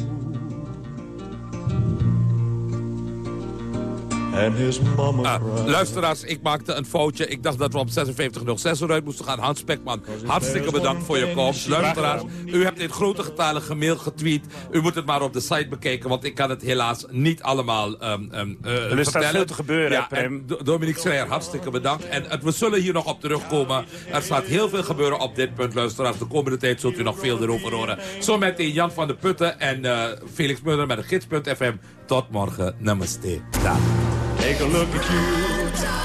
Speaker 27: And his mama
Speaker 19: ah, luisteraars, ik maakte een foutje. Ik dacht dat we op 5606 eruit moesten gaan. Hans Spekman, hartstikke bedankt voor je komst. Luisteraars, u hebt in grote getalen gemaild, getweet. U moet het maar op de site bekijken, want ik kan het helaas niet allemaal um, um, uh,
Speaker 22: Er staat veel te gebeuren, ja, Prem.
Speaker 19: Dominique Schreier, hartstikke bedankt. En het, we zullen hier nog op terugkomen. Er staat heel veel gebeuren op dit punt, luisteraars. De komende tijd zult u nog veel erover horen. Zo meteen Jan van der Putten en uh, Felix Muller met de gids.fm. Tot morgen. Namaste. Dag.
Speaker 27: Take a look at you.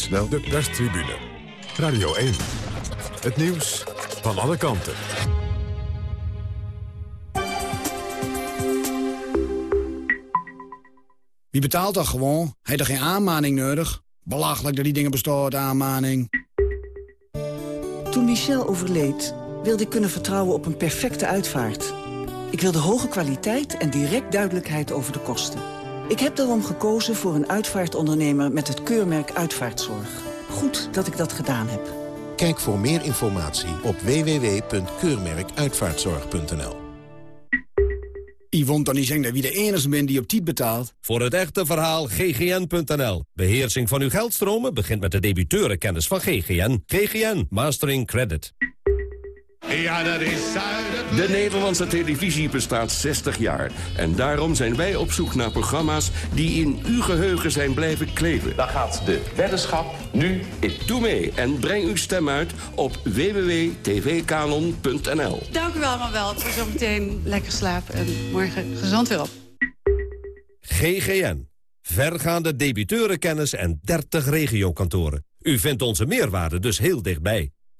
Speaker 28: snel.
Speaker 1: De perstribune. Radio 1. Het nieuws van alle kanten.
Speaker 29: Wie betaalt dat gewoon? Heeft er geen aanmaning nodig? Belachelijk dat die dingen bestaan, aanmaning.
Speaker 30: Toen Michel overleed, wilde ik kunnen vertrouwen op een perfecte uitvaart. Ik wilde hoge kwaliteit en direct duidelijkheid over de kosten. Ik heb daarom gekozen voor een uitvaartondernemer met het keurmerk Uitvaartzorg. Goed dat ik dat gedaan heb.
Speaker 31: Kijk voor meer informatie op www.keurmerkuitvaartzorg.nl
Speaker 29: Yvonne dan niet zeggen dat wie de enige bent die op tijd betaalt.
Speaker 32: Voor het echte verhaal ggn.nl. Beheersing van uw geldstromen begint met de debiteurenkennis van GGN. GGN Mastering Credit.
Speaker 33: Ja, dat is zuiden.
Speaker 34: De Nederlandse televisie bestaat 60 jaar. En daarom zijn wij op zoek naar programma's die in uw geheugen zijn blijven kleven.
Speaker 33: Daar gaat de weddenschap nu in.
Speaker 34: Doe mee en breng uw stem uit op www.tvkanon.nl.
Speaker 35: Dank u wel, maar wel. Het is zo meteen lekker slapen en morgen gezond weer op.
Speaker 32: GGN. Vergaande debiteurenkennis en 30 regiokantoren. U vindt onze meerwaarde dus heel dichtbij.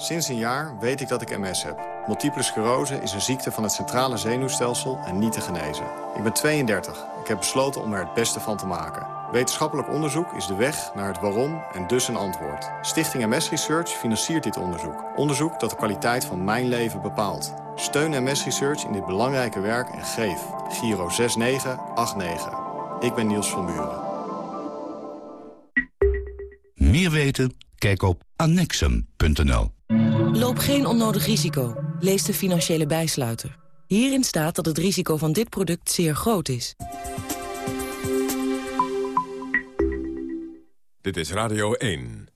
Speaker 36: Sinds een jaar weet ik dat ik MS heb. Multiple sclerose is een ziekte van het centrale zenuwstelsel en niet te genezen. Ik ben 32. Ik heb besloten om er het beste van te maken. Wetenschappelijk onderzoek is de weg naar het waarom en dus een antwoord. Stichting MS Research financiert dit onderzoek. Onderzoek dat de kwaliteit van mijn leven bepaalt. Steun MS Research in dit belangrijke werk en geef. Giro 6989. Ik ben Niels van Buren.
Speaker 37: Meer weten? Kijk op annexum.nl.
Speaker 38: Loop geen onnodig risico. Lees de financiële bijsluiter. Hierin staat dat het risico van dit product zeer groot is.
Speaker 1: Dit is Radio 1.